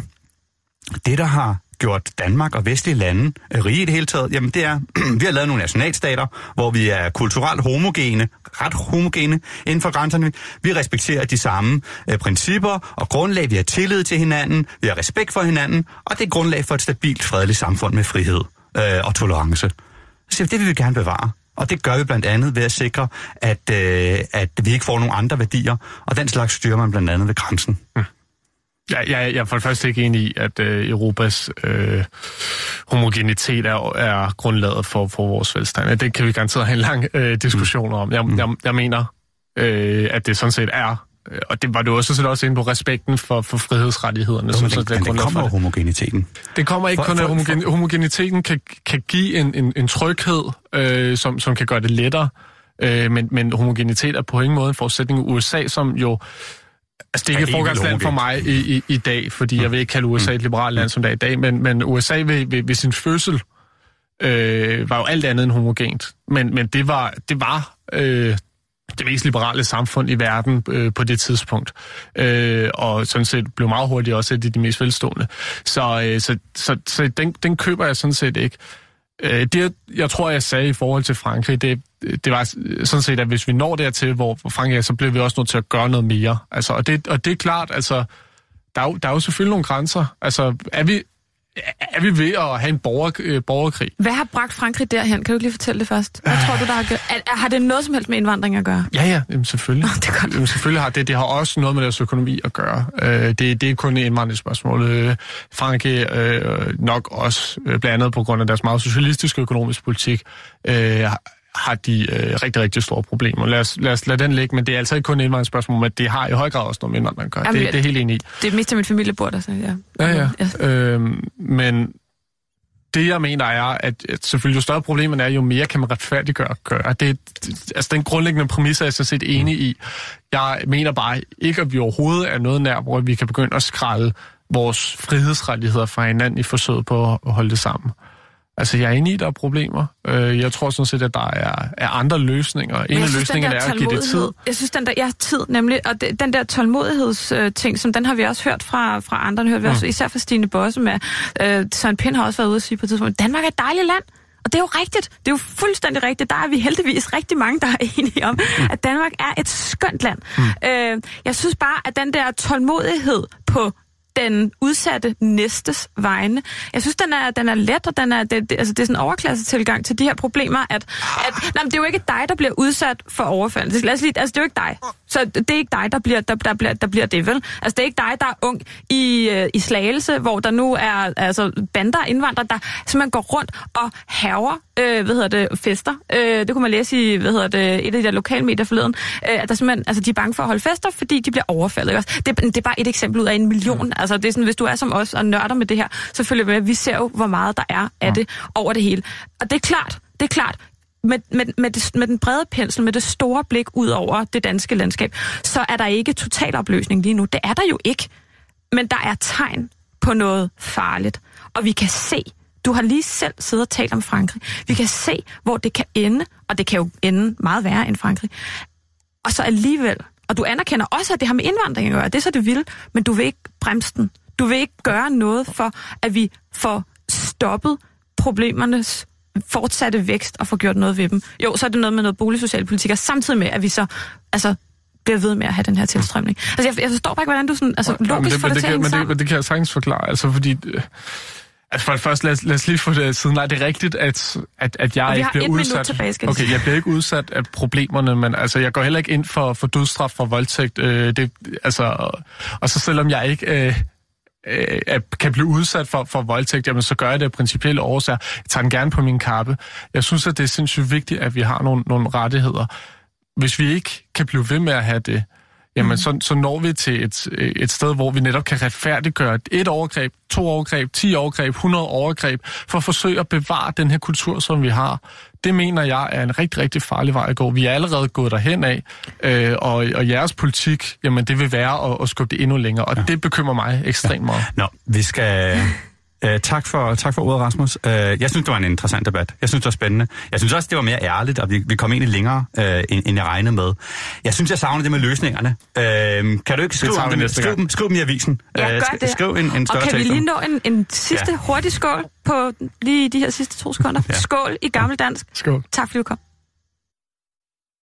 det der har gjort Danmark og vestlige lande øh, rige i det hele taget, jamen det er, [CLEARS THROAT] vi har lavet nogle nationalstater, hvor vi er kulturelt homogene, ret homogene inden for grænserne. Vi respekterer de samme øh, principper og grundlag. Vi har tillid til hinanden, vi har respekt for hinanden, og det er grundlag for et stabilt, fredeligt samfund med frihed øh, og tolerance. Så det vil vi gerne bevare. Og det gør vi blandt andet ved at sikre, at, øh, at vi ikke får nogle andre værdier, og den slags styrer man blandt andet ved grænsen. Mm. Ja, jeg, jeg er for det første ikke enig i, at øh, Europas øh, homogenitet er, er grundlaget for, for vores velstand. Det kan vi garanteret have en lang øh, diskussion om. Jeg, mm. jeg, jeg mener, øh, at det sådan set er øh, og det var du også sådan også inde på respekten for, for frihedsrettighederne. Jo, men, det, men det kommer af homogeniteten. Det kommer ikke for, kun af homogen, homogeniteten kan, kan give en, en, en tryghed, øh, som, som kan gøre det lettere, øh, men, men homogenitet er på ingen måde en forudsætning. USA, som jo Altså, det er ikke et foregangsland for mig i, i, i dag, fordi jeg vil ikke kalde USA et liberalt land, som det er i dag, men, men USA ved, ved, ved sin fødsel øh, var jo alt andet end homogent. Men, men det var, det var øh, det mest liberale samfund i verden øh, på det tidspunkt. Øh, og sådan set blev meget hurtigt også et af de mest velstående. Så, øh, så, så, så den, den køber jeg sådan set ikke. Øh, Øh, det, jeg tror, jeg sagde i forhold til Frankrig, det, det var sådan set, at hvis vi når dertil, hvor Frankrig er, så bliver vi også nødt til at gøre noget mere. Altså, og, det, og det er klart, altså, der er, jo, der er jo selvfølgelig nogle grænser. Altså, er vi, er vi ved at have en borger, øh, borgerkrig? Hvad har bragt Frankrig derhen? Kan du ikke lige fortælle det først? Hvad tror du, der har, er, har det noget som helst med indvandring at gøre? Ja, ja, jamen selvfølgelig. Oh, det er godt. Jamen, selvfølgelig har det. Det har også noget med deres økonomi at gøre. Øh, det, det er kun et indvandringsspørgsmål. Øh, Frankrig øh, nok også, øh, blandt andet på grund af deres meget socialistiske økonomiske politik, øh, har de øh, rigtig, rigtig store problemer. Lad os, lad os lade den ligge, men det er altså ikke kun indvandringsspørgsmål, men det har i høj grad også noget med indvandring at gøre. Jamen, det, det er helt enig i. Det er mest af min familie bor der, så ja. Ja, ja. ja. Øhm, men det, jeg mener, er, at, at selvfølgelig jo større problemerne er, jo mere kan man retfærdiggøre gøre. Det, det, altså, den grundlæggende præmis er jeg så set enig i. Jeg mener bare ikke, at vi overhovedet er noget nær, hvor vi kan begynde at skralde vores frihedsrettigheder fra hinanden i forsøget på at holde det sammen. Altså, jeg er enig i, der er problemer. Øh, jeg tror sådan set, at der er, er andre løsninger. En af løsningerne er at give det tid. Jeg synes, den der, ja, tid nemlig, og det, den der tålmodighedsting, som den har vi også hørt fra, fra andre, den hørt vi også, mm. især fra Stine Bosse med. Øh, Søren Pind har også været ude at sige på et tidspunkt, Danmark er et dejligt land. Og det er jo rigtigt. Det er jo fuldstændig rigtigt. Der er vi heldigvis rigtig mange, der er [LAUGHS] enige om, mm. at Danmark er et skønt land. Mm. Øh, jeg synes bare, at den der tålmodighed på den udsatte næstes vegne. Jeg synes, den er, den er let, og den er, det, det, altså, det er sådan en overklasse tilgang til de her problemer, at, at nej, men det er jo ikke dig, der bliver udsat for overfald. Lad os lige, altså, det er jo ikke dig. Så det er ikke dig, der bliver, der, der, bliver, der bliver det, vel? Altså, det er ikke dig, der er ung i, øh, i Slagelse, hvor der nu er altså, bander indvandrere, der simpelthen går rundt og haver, øh, hvad hedder det, fester. Øh, det kunne man læse i, hvad hedder det, et af de der lokalmedier forleden, øh, at der simpelthen, altså, de er bange for at holde fester, fordi de bliver overfaldet. Ikke? Det, det er bare et eksempel ud af en million. Altså, det er sådan, hvis du er som os og nørder med det her, så følger med, vi ser jo, hvor meget der er af det over det hele. Og det er klart, det er klart, med, med, med, det, med den brede pensel, med det store blik ud over det danske landskab, så er der ikke total opløsning lige nu. Det er der jo ikke. Men der er tegn på noget farligt. Og vi kan se, du har lige selv siddet og talt om Frankrig. Vi kan se, hvor det kan ende, og det kan jo ende meget værre end Frankrig. Og så alligevel, og du anerkender også, at det har med indvandring at gøre, det er så det vil, men du vil ikke bremse den. Du vil ikke gøre noget for, at vi får stoppet problemernes fortsatte vækst og få gjort noget ved dem. Jo, så er det noget med noget boligsocial politik, og samtidig med, at vi så altså, bliver ved med at have den her tilstrømning. Altså, jeg, jeg forstår bare ikke, hvordan du sådan, altså, logisk ja, det, får det, det, det, men det, men det kan jeg sagtens forklare, altså, fordi... Øh, altså for det første, lad os, lad os lige få det siden. Nej, det er rigtigt, at, at, at jeg ikke bliver udsat... Tilbage, skal okay, jeg bliver ikke udsat af problemerne, men altså, jeg går heller ikke ind for, for dødsstraf for voldtægt. Øh, det, altså, og, så selvom jeg ikke... Øh, øh, kan blive udsat for, for voldtægt, jamen så gør jeg det af principielle årsager. Jeg tager den gerne på min kappe. Jeg synes, at det er sindssygt vigtigt, at vi har nogle, nogle rettigheder. Hvis vi ikke kan blive ved med at have det, jamen så, så når vi til et, et sted, hvor vi netop kan retfærdiggøre et overgreb, to overgreb, ti overgreb, 100 overgreb, for at forsøge at bevare den her kultur, som vi har. Det mener jeg er en rigtig, rigtig farlig vej at gå. Vi er allerede gået derhen af, øh, og, og jeres politik, jamen det vil være at, at skubbe det endnu længere, og ja. det bekymrer mig ekstremt meget. Nå, vi skal... [LAUGHS] Uh, tak, for, tak for ordet, Rasmus. Uh, jeg synes, det var en interessant debat. Jeg synes, det var spændende. Jeg synes også, det var mere ærligt, og vi, vi kom egentlig længere, uh, end, end jeg regnede med. Jeg synes, jeg savner det med løsningerne. Uh, kan du ikke skrive, vi dem, skriv, dem, skriv dem i avisen? Ja, Øh, gør det. Skriv en, en Og større kan vi om- lige nå en, en sidste Ja. hurtig skål på lige de her sidste to sekunder? Ja. Ja. Skål i gammeldansk. Skål. Tak fordi du kom.